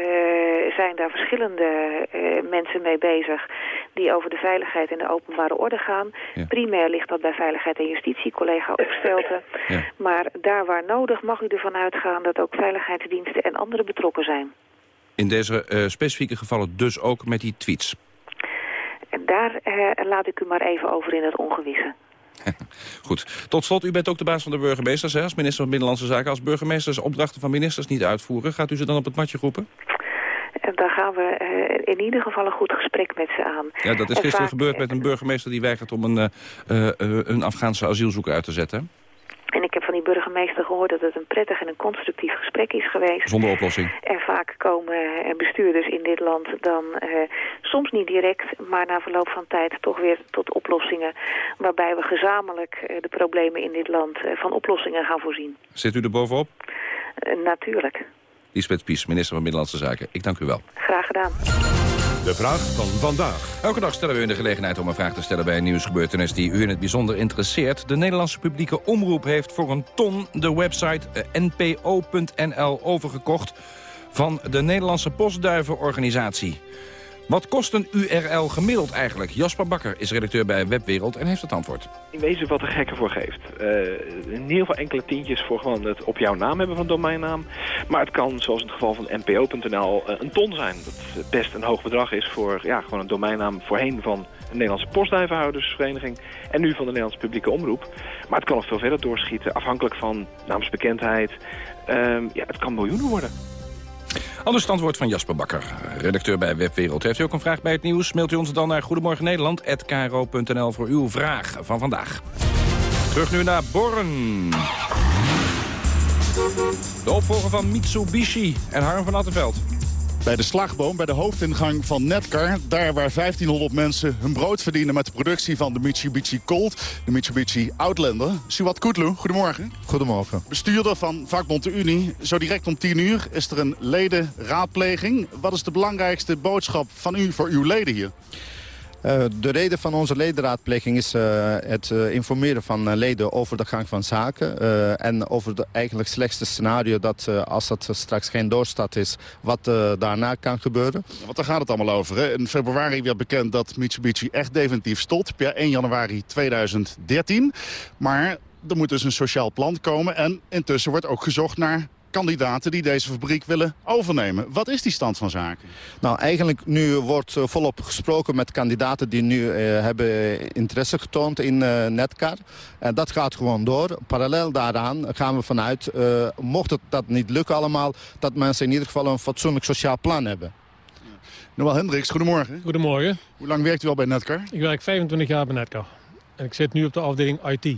zijn daar verschillende uh, mensen mee bezig... die over de veiligheid en de openbare orde gaan. Ja. Primair ligt dat bij Veiligheid en Justitie, collega Opstelten. Ja. Maar daar waar nodig mag u ervan uitgaan... dat ook veiligheidsdiensten en anderen betrokken zijn. In deze uh, specifieke gevallen dus ook met die tweets? Daar laat ik u maar even over in het ongewisse. (laughs) Goed. Tot slot, u bent ook de baas van de burgemeesters, hè, als minister van Binnenlandse Zaken. Als burgemeesters opdrachten van ministers niet uitvoeren, gaat u ze dan op het matje roepen? En daar gaan we uh, in ieder geval een goed gesprek met ze aan. Ja, dat is gisteren vaak... gebeurd met een burgemeester die weigert om een, uh, uh, een Afghaanse asielzoeker uit te zetten. Van die burgemeester gehoord dat het een prettig en een constructief gesprek is geweest. Zonder oplossing. En vaak komen bestuurders in dit land dan uh, soms niet direct, maar na verloop van tijd toch weer tot oplossingen. Waarbij we gezamenlijk uh, de problemen in dit land van oplossingen gaan voorzien. Zit u er bovenop? natuurlijk. Lisbeth Pies, minister van Binnenlandse Zaken. Ik dank u wel. Graag gedaan. De vraag van vandaag. Elke dag stellen we u de gelegenheid om een vraag te stellen bij een nieuwsgebeurtenis die u in het bijzonder interesseert. De Nederlandse publieke omroep heeft voor een ton de website npo.nl overgekocht van de Nederlandse Postduivenorganisatie. Wat kost een URL gemiddeld eigenlijk? Jasper Bakker is redacteur bij Webwereld en heeft het antwoord. In wezen wat de gekke voor geeft. Uh, in ieder geval enkele tientjes voor gewoon het op jouw naam hebben van domeinnaam. Maar het kan, zoals in het geval van npo.nl, uh, een ton zijn. Dat best een hoog bedrag is voor ja, gewoon een domeinnaam voorheen van de Nederlandse Postduivenhoudersvereniging en nu van de Nederlandse publieke omroep. Maar het kan nog veel verder doorschieten, afhankelijk van naamsbekendheid. Uh, ja, het kan miljoenen worden. Anders antwoord van Jasper Bakker, redacteur bij Webwereld. Heeft u ook een vraag bij het nieuws? Mailt u ons dan naar Goedemorgen Nederland@kro.nl voor uw vraag van vandaag. Terug nu naar Born. De opvolger van Mitsubishi en Harm van Attenveld bij de slagboom, bij de hoofdingang van Netcar. Daar waar 1500 mensen hun brood verdienen met de productie van de Mitsubishi Colt. De Mitsubishi Outlander. Suwat Kutlu, goedemorgen. Goedemorgen. Bestuurder van vakbond de Unie. Zo direct om 10 uur is er een ledenraadpleging. Wat is de belangrijkste boodschap van u voor uw leden hier? Uh, de reden van onze ledenraadpleging is uh, het uh, informeren van leden over de gang van zaken. en over het eigenlijk slechtste scenario dat als dat straks geen doorstad is, wat daarna kan gebeuren. Want daar gaat het allemaal over. Hè? In februari werd bekend dat Mitsubishi echt definitief stopt per 1 januari 2013. Maar er moet dus een sociaal plan komen en intussen wordt ook gezocht naar kandidaten die deze fabriek willen overnemen. Wat is die stand van zaken? Nou, eigenlijk nu wordt uh, volop gesproken met kandidaten die nu uh, hebben interesse getoond in uh, Netcar. En dat gaat gewoon door. Parallel daaraan gaan we vanuit, mocht het dat niet lukken allemaal... dat mensen in ieder geval een fatsoenlijk sociaal plan hebben. Noël Hendricks, goedemorgen. Goedemorgen. Hoe lang werkt u al bij Netcar? Ik werk 25 jaar bij Netcar. En ik zit nu op de afdeling IT.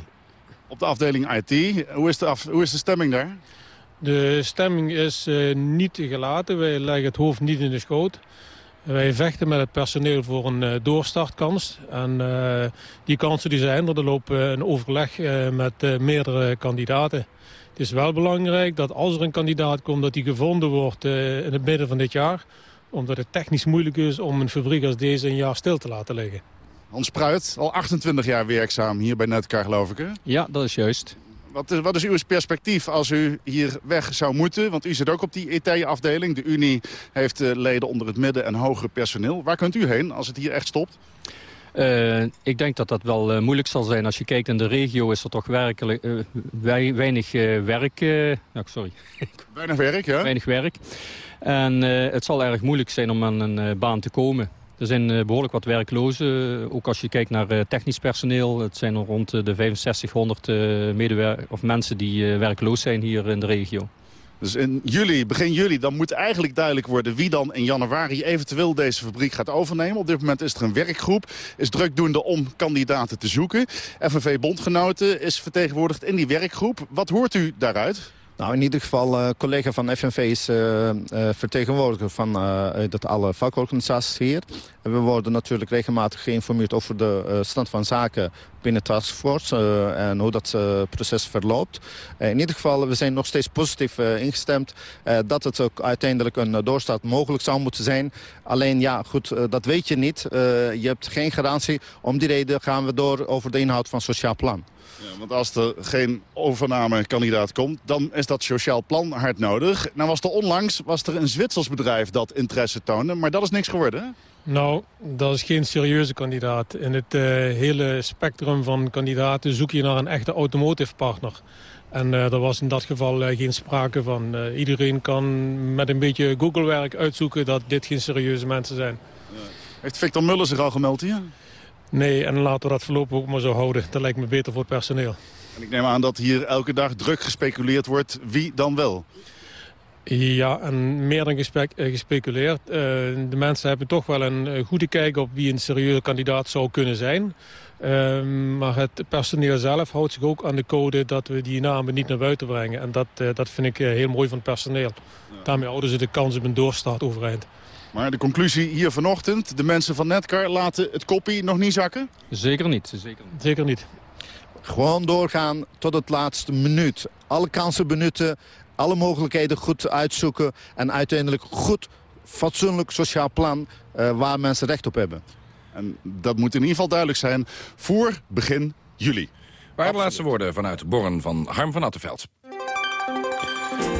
Op de afdeling IT. Hoe is de, af, hoe is de stemming daar? De stemming is uh, niet gelaten. Wij leggen het hoofd niet in de schoot. Wij vechten met het personeel voor een uh, doorstartkans. En uh, die kansen die zijn er. Er lopen een overleg met meerdere kandidaten. Het is wel belangrijk dat als er een kandidaat komt... dat die gevonden wordt in het midden van dit jaar. Omdat het technisch moeilijk is om een fabriek als deze een jaar stil te laten liggen. Hans Pruit, al 28 jaar werkzaam hier bij Netcar, geloof ik, hè? Ja, dat is juist. Wat is, wat is uw perspectief als u hier weg zou moeten? Want u zit ook op die IT-afdeling. De Unie heeft uh, leden onder het midden- en hogere personeel. Waar kunt u heen als het hier echt stopt? Uh, ik denk dat dat wel uh, moeilijk zal zijn. Als je kijkt in de regio is er toch werkelijk uh, weinig werk. Nou, sorry. Weinig werk, ja? Weinig werk. En het zal erg moeilijk zijn om aan een baan te komen. Er zijn eh, behoorlijk wat werklozen. Ook als je kijkt naar eh, technisch personeel. Het zijn er rond de 6500 medewerkers of mensen die werkloos zijn hier in de regio. Dus in juli, begin juli, dan moet eigenlijk duidelijk worden... wie dan in januari eventueel deze fabriek gaat overnemen. Op dit moment is er een werkgroep, is drukdoende om kandidaten te zoeken. FNV Bondgenoten is vertegenwoordigd in die werkgroep. Wat hoort u daaruit? Nou, in ieder geval, uh, collega van FNV is uh, vertegenwoordiger van dat alle vakorganisaties hier. We worden natuurlijk regelmatig geïnformeerd over de stand van zaken binnen Taskforce en hoe dat proces verloopt. in ieder geval, we zijn nog steeds positief ingestemd dat het ook uiteindelijk een doorstart mogelijk zou moeten zijn. Alleen, ja, goed, dat weet je niet. je hebt geen garantie. Om die reden gaan we door over de inhoud van het sociaal plan. Ja, want als er geen overnamekandidaat komt, dan is dat sociaal plan hard nodig. Nou was er onlangs was er een Zwitsers bedrijf dat interesse toonde, maar dat is niks geworden? Nou, dat is geen serieuze kandidaat. In het uh, hele spectrum van kandidaten zoek je naar een echte automotive partner. En uh, er was in dat geval uh, geen sprake van. iedereen kan met een beetje Google-werk uitzoeken dat dit geen serieuze mensen zijn. Ja. Heeft Victor Muller zich al gemeld hier? Nee, en laten we dat voorlopig ook maar zo houden. Dat lijkt me beter voor het personeel. En ik neem aan dat hier elke dag druk gespeculeerd wordt. Wie dan wel? Ja, en meer dan gespe eh, gespeculeerd. Uh, de mensen hebben toch wel een eh, goede kijk op wie een serieuze kandidaat zou kunnen zijn. Uh, maar het personeel zelf houdt zich ook aan de code dat we die namen niet naar buiten brengen. En dat, uh, dat vind ik heel mooi van het personeel. Ja. Daarmee houden ze de kans op een doorstart overeind. Maar de conclusie hier vanochtend, de mensen van Netcar laten het koppie nog niet zakken? Zeker niet. Zeker, zeker niet. Gewoon doorgaan tot het laatste minuut. Alle kansen benutten, alle mogelijkheden goed uitzoeken... en uiteindelijk goed, fatsoenlijk sociaal plan uh, waar mensen recht op hebben. En dat moet in ieder geval duidelijk zijn voor begin juli. Waar de laatste woorden vanuit Born van Harm van Attenveld.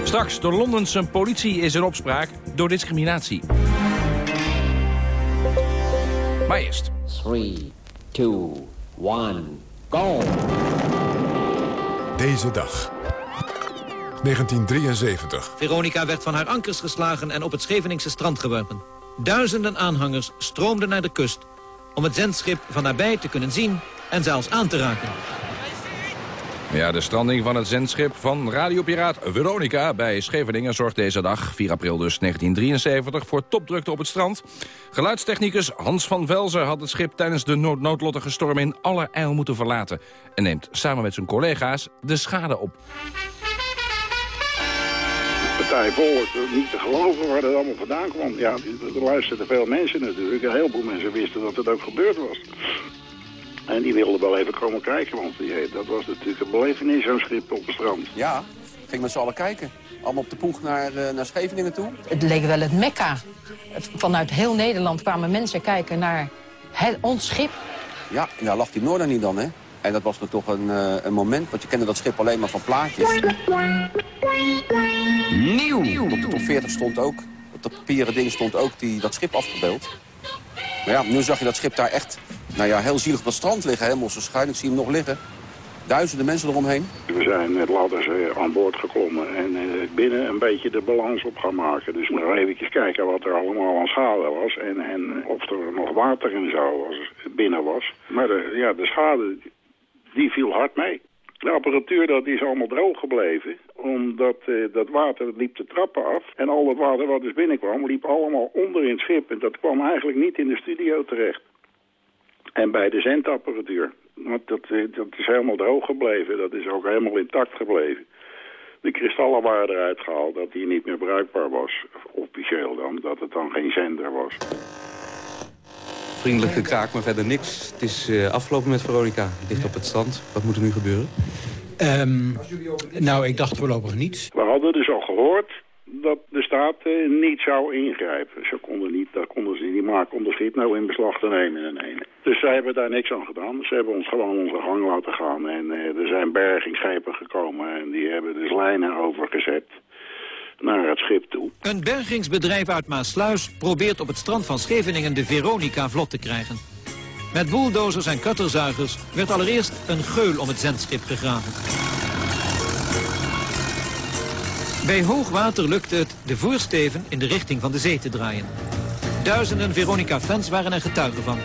Straks, de Londense politie is in opspraak door discriminatie. Maar eerst. 3, 2, 1, go! Deze dag. 1973. Veronica werd van haar ankers geslagen en op het Scheveningse strand geworpen. Duizenden aanhangers stroomden naar de kust... om het zendschip van nabij te kunnen zien en zelfs aan te raken. Ja, de stranding van het zendschip van radiopiraat Veronica bij Scheveningen zorgt deze dag, 4 april dus 1973, voor topdrukte op het strand. Geluidstechnicus Hans van Velzen had het schip tijdens de nood noodlottige storm in allerijl moeten verlaten. En neemt samen met zijn collega's de schade op. Partij volk, niet te geloven waar dat allemaal vandaan kwam. Ja, er luisterden veel mensen natuurlijk. Een heleboel mensen wisten dat het ook gebeurd was. En die wilden wel even komen kijken, want die, dat was natuurlijk een belevenis, zo'n schip op het strand. Ja, ging met z'n allen kijken. Allemaal op de poeg naar, uh, naar Scheveningen toe. Het leek wel het mekka. Vanuit heel Nederland kwamen mensen kijken naar het, ons schip. Ja, en daar lag die Noorder niet dan, hè? En dat was toch een, uh, een moment, want je kende dat schip alleen maar van plaatjes. Nieuw! Op de top 40 stond ook, op dat papieren ding stond ook die, dat schip afgebeeld. Maar ja, nu zag je dat schip daar echt nou ja, heel zielig op het strand liggen. Helemaal zo schuin. Ik zie hem nog liggen. Duizenden mensen eromheen. We zijn met ladders eh, aan boord geklommen en eh, binnen een beetje de balans op gaan maken. Dus nog even kijken wat er allemaal aan schade was en, en of er nog water en zo binnen was. Maar de, ja, de schade die viel hard mee. De apparatuur dat is allemaal droog gebleven, omdat uh, dat water liep de trappen af. En al het water wat dus binnenkwam, liep allemaal onder in het schip. En dat kwam eigenlijk niet in de studio terecht. En bij de zendapparatuur. Want dat, eh, dat is helemaal droog gebleven. Dat is ook helemaal intact gebleven. De kristallen waren eruit gehaald dat die niet meer bruikbaar was. Officieel dan, dat het dan geen zender was. Vriendelijk gekraak, maar verder niks. Het is uh, afgelopen met Veronica. Ligt op het strand. Wat moet er nu gebeuren? Um, nou, ik dacht voorlopig niets. We hadden dus al gehoord dat de staat uh, niet zou ingrijpen. Ze konden niet, daar konden ze niet maken om de schip nou in beslag te nemen in een Dus zij hebben daar niks aan gedaan. Ze hebben ons gewoon onze gang laten gaan. En uh, er zijn bergingsschepen gekomen en die hebben dus lijnen overgezet naar het schip toe. Een bergingsbedrijf uit Maasluis probeert op het strand van Scheveningen de Veronica vlot te krijgen. Met bulldozers en katterzuigers werd allereerst een geul om het zendschip gegraven. Bij hoogwater lukte het de voorsteven in de richting van de zee te draaien. Duizenden Veronica-fans waren er getuigen van.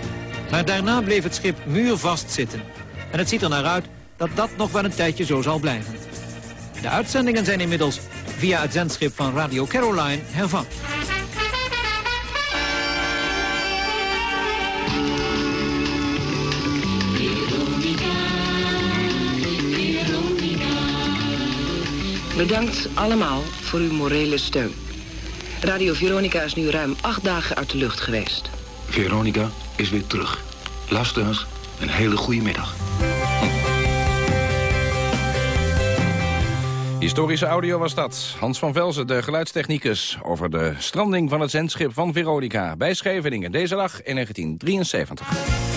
Maar daarna bleef het schip muurvast zitten. En het ziet er naar uit dat dat nog wel een tijdje zo zal blijven. De uitzendingen zijn inmiddels via het zendschip van Radio Caroline hervat. Bedankt allemaal voor uw morele steun. Radio Veronica is nu ruim acht dagen uit de lucht geweest. Veronica is weer terug. Luisteraars, een hele goede middag. Historische audio was dat. Hans van Velzen, de geluidstechnicus... over de stranding van het zendschip van Veronica... bij Scheveningen deze dag in 1973.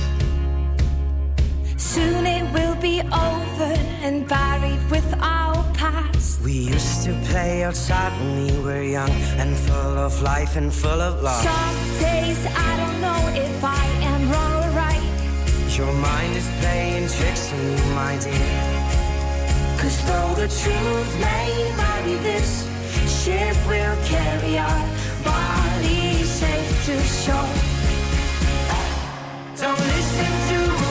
We used to play outside when we were young and full of life and full of love. Some days I don't know if I am wrong or right. Your mind is playing tricks on you, my dear. Cause though the truth may vary, this ship will carry our bodies safe to shore. Don't listen to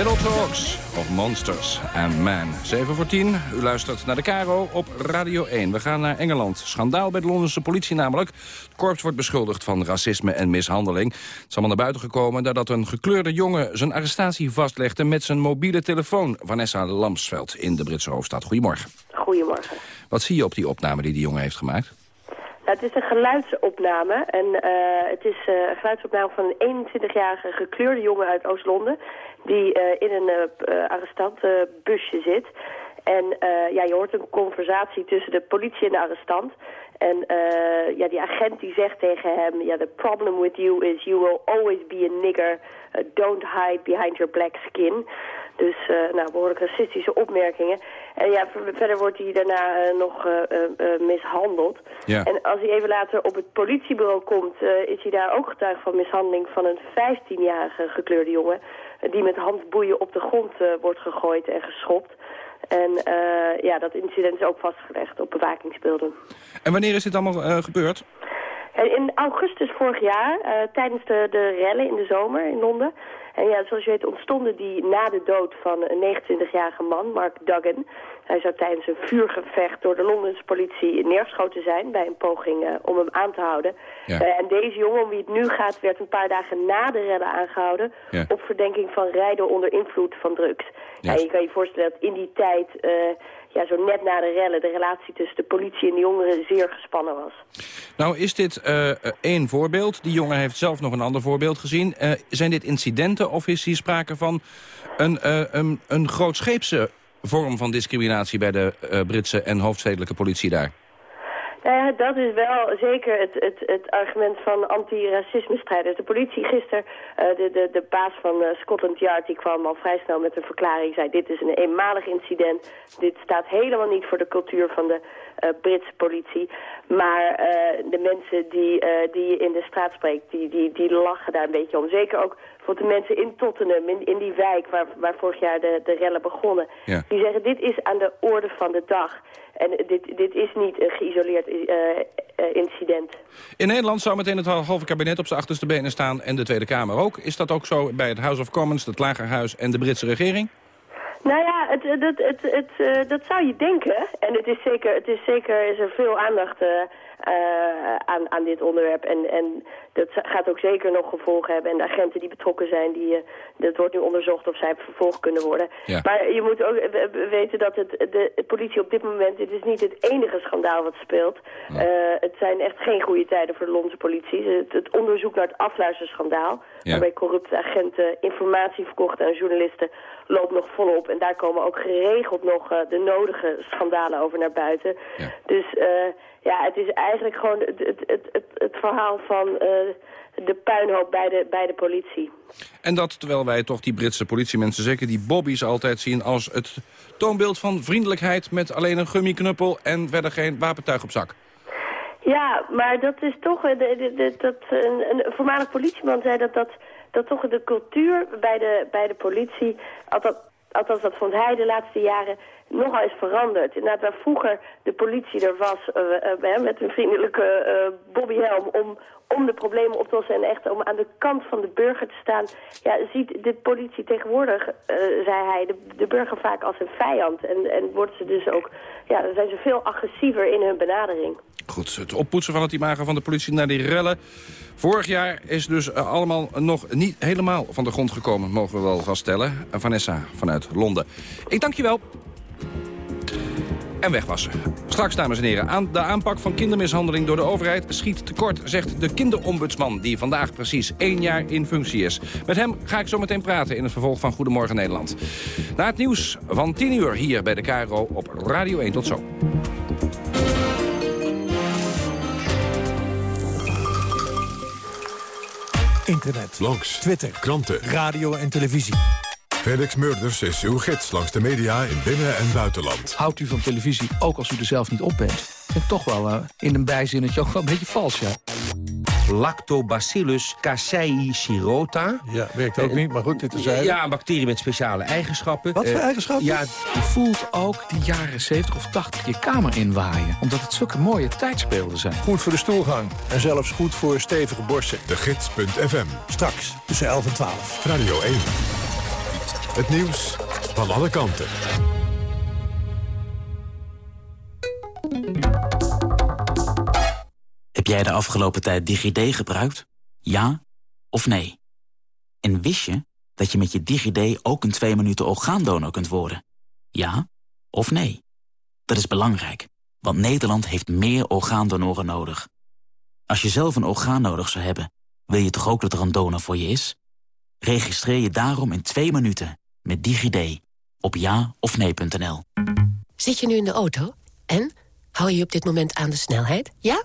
Little Talks of Monsters and Man. 7 voor 10. U luistert naar de Caro op Radio 1. We gaan naar Engeland. Schandaal bij de Londense politie namelijk. Het korps wordt beschuldigd van racisme en mishandeling. Het is allemaal naar buiten gekomen nadat een gekleurde jongen... zijn arrestatie vastlegde met zijn mobiele telefoon. Vanessa Lamsveld in de Britse hoofdstad. Goedemorgen. Goedemorgen. Wat zie je op die opname die die jongen heeft gemaakt? Het is een geluidsopname. En eh, het is eh, een geluidsopname van een 21-jarige gekleurde jongen uit Oost-Londen... die eh, in een arrestantenbusje zit. En ja, je hoort een conversatie tussen de politie en de arrestant. En ja, die agent die zegt tegen hem... Ja, the problem with you is you will always be a nigger. Don't hide behind your black skin. Dus uh, nou, behoorlijk racistische opmerkingen. En ja, verder wordt hij daarna uh, nog uh, mishandeld. Ja. En als hij even later op het politiebureau komt... is hij daar ook getuige van mishandeling van een 15-jarige gekleurde jongen. die met handboeien op de grond wordt gegooid en geschopt. En ja, dat incident is ook vastgelegd op bewakingsbeelden. En wanneer is dit allemaal gebeurd? In augustus vorig jaar, tijdens de, de rellen in de zomer in Londen... En ja, zoals je weet ontstonden die na de dood van een 29-jarige man, Mark Duggan. Hij zou tijdens een vuurgevecht door de Londense politie neergeschoten zijn... bij een poging uh, om hem aan te houden. Ja. Uh, en deze jongen, om wie het nu gaat, werd een paar dagen na de rellen aangehouden... Ja. op verdenking van rijden onder invloed van drugs. Ja. En je kan je voorstellen dat in die tijd... Uh, ja, zo net na de rellen de relatie tussen de politie en de jongeren zeer gespannen was. Nou, is dit uh, één voorbeeld? Die jongen heeft zelf nog een ander voorbeeld gezien. Uh, zijn dit incidenten of is hier sprake van een, uh, een, een grootscheepse vorm van discriminatie bij de Britse en hoofdstedelijke politie daar? Nou ja, dat is wel zeker het, het, het argument van anti-racisme-strijders. De politie gisteren, uh, de, de, de baas van uh, Scotland Yard, die kwam al vrij snel met een verklaring. zei, dit is een eenmalig incident. Dit staat helemaal niet voor de cultuur van de uh, Britse politie. Maar de mensen die, die je in de straat spreekt, die, die, die lachen daar een beetje om. Zeker ook voor de mensen in Tottenham, in, in die wijk waar, waar vorig jaar de, de rellen begonnen. Ja. Die zeggen, dit is aan de orde van de dag. En dit, dit is niet een geïsoleerd uh, incident. In Nederland zou meteen het halve kabinet op zijn achterste benen staan... en de Tweede Kamer ook. Is dat ook zo bij het House of Commons, het Lagerhuis en de Britse regering? Nou ja, het, het, het, het, uh, dat zou je denken. En het is zeker, het is zeker is er veel aandacht uh, uh, aan, aan dit onderwerp. En, en dat gaat ook zeker nog gevolgen hebben. En de agenten die betrokken zijn, die, uh, dat wordt nu onderzocht of zij vervolgd kunnen worden. Ja. Maar je moet ook weten dat het, de politie op dit moment, dit is niet het enige schandaal wat speelt. Ja. Uh, het zijn echt geen goede tijden voor de Londense politie. Het, het onderzoek naar het afluisterschandaal, ja. waarbij corrupte agenten informatie verkochten aan journalisten, loopt nog volop. En daar komen ook geregeld nog uh, de nodige schandalen over naar buiten. Ja. Dus uh, ja, het is eigenlijk gewoon het, het, het, het, het verhaal van uh, de puinhoop bij de, bij de politie. En dat terwijl wij toch die Britse politiemensen zeker die bobby's altijd zien als het toonbeeld van vriendelijkheid met alleen een gummiknuppel en verder geen wapentuig op zak. Ja, maar dat is toch, de, dat, een, een voormalig politieman zei dat dat dat toch de cultuur bij de, bij de politie, althans, althans dat vond hij de laatste jaren, nogal is veranderd. Inderdaad, waar vroeger de politie er was uh, met een vriendelijke uh, bobbyhelm om, om de problemen op te lossen en echt om aan de kant van de burger te staan, ja, ziet de politie tegenwoordig, zei hij, de, de, burger vaak als een vijand. En, en wordt ze dus ook, ja, dan zijn ze veel agressiever in hun benadering. Goed, het oppoetsen van het imago van de politie naar die rellen. Vorig jaar is dus allemaal nog niet helemaal van de grond gekomen, mogen we wel vaststellen. Vanessa vanuit Londen. Ik dank je wel en wegwassen. Straks, dames en heren, aan de aanpak van kindermishandeling door de overheid schiet tekort, zegt de kinderombudsman, die vandaag precies één jaar in functie is. Met hem ga ik zo meteen praten in het vervolg van Goedemorgen Nederland. Na het nieuws van 10 uur hier bij de KRO op Radio 1. Tot zo. Internet, blogs, Twitter, kranten, radio en televisie. Felix Murders is uw gids langs de media in binnen- en buitenland. Houdt u van televisie ook als u er zelf niet op bent? En toch wel uh, in een bijzinnetje ook wel een beetje vals, ja. Lactobacillus casei shirota. Ja, werkt ook uh, niet, maar goed, dit is eigenlijk... Ja, een bacterie met speciale eigenschappen. Wat voor uh, eigenschappen? Ja, je voelt ook die jaren 70 of 80 je kamer inwaaien. Omdat het zulke mooie tijdsbeelden zijn. Goed voor de stoelgang. En zelfs goed voor stevige borsten. De Gids.fm. Straks, tussen 11 en 12. Radio 1. Het nieuws van alle kanten. Jij de afgelopen tijd DigiD gebruikt? Ja of nee? En wist je dat je met je DigiD ook een twee minuten orgaandonor kunt worden? Ja of nee? Dat is belangrijk, want Nederland heeft meer orgaandonoren nodig. Als je zelf een orgaan nodig zou hebben, wil je toch ook dat er een donor voor je is? Registreer je daarom in twee minuten met DigiD op ja of nee.nl. Zit je nu in de auto? En? Hou je op dit moment aan de snelheid? Ja?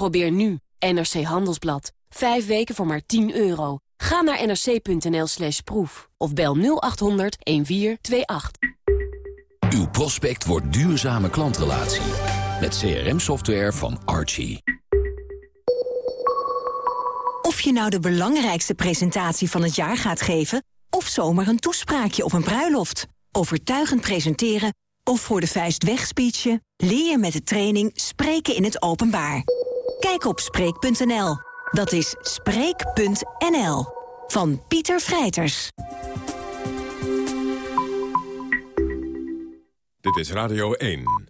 Probeer nu NRC Handelsblad. Vijf weken voor maar 10 euro. Ga naar nrc.nl slash proef of bel 0800 1428. Uw prospect wordt duurzame klantrelatie. Met CRM-software van Archie. Of je nou de belangrijkste presentatie van het jaar gaat geven... of zomaar een toespraakje op een bruiloft. Overtuigend presenteren of voor de vuist wegspeechen... leer je met de training Spreken in het Openbaar. Kijk op Spreek.nl. Dat is Spreek.nl. Van Pieter Vrijters. Dit is Radio 1.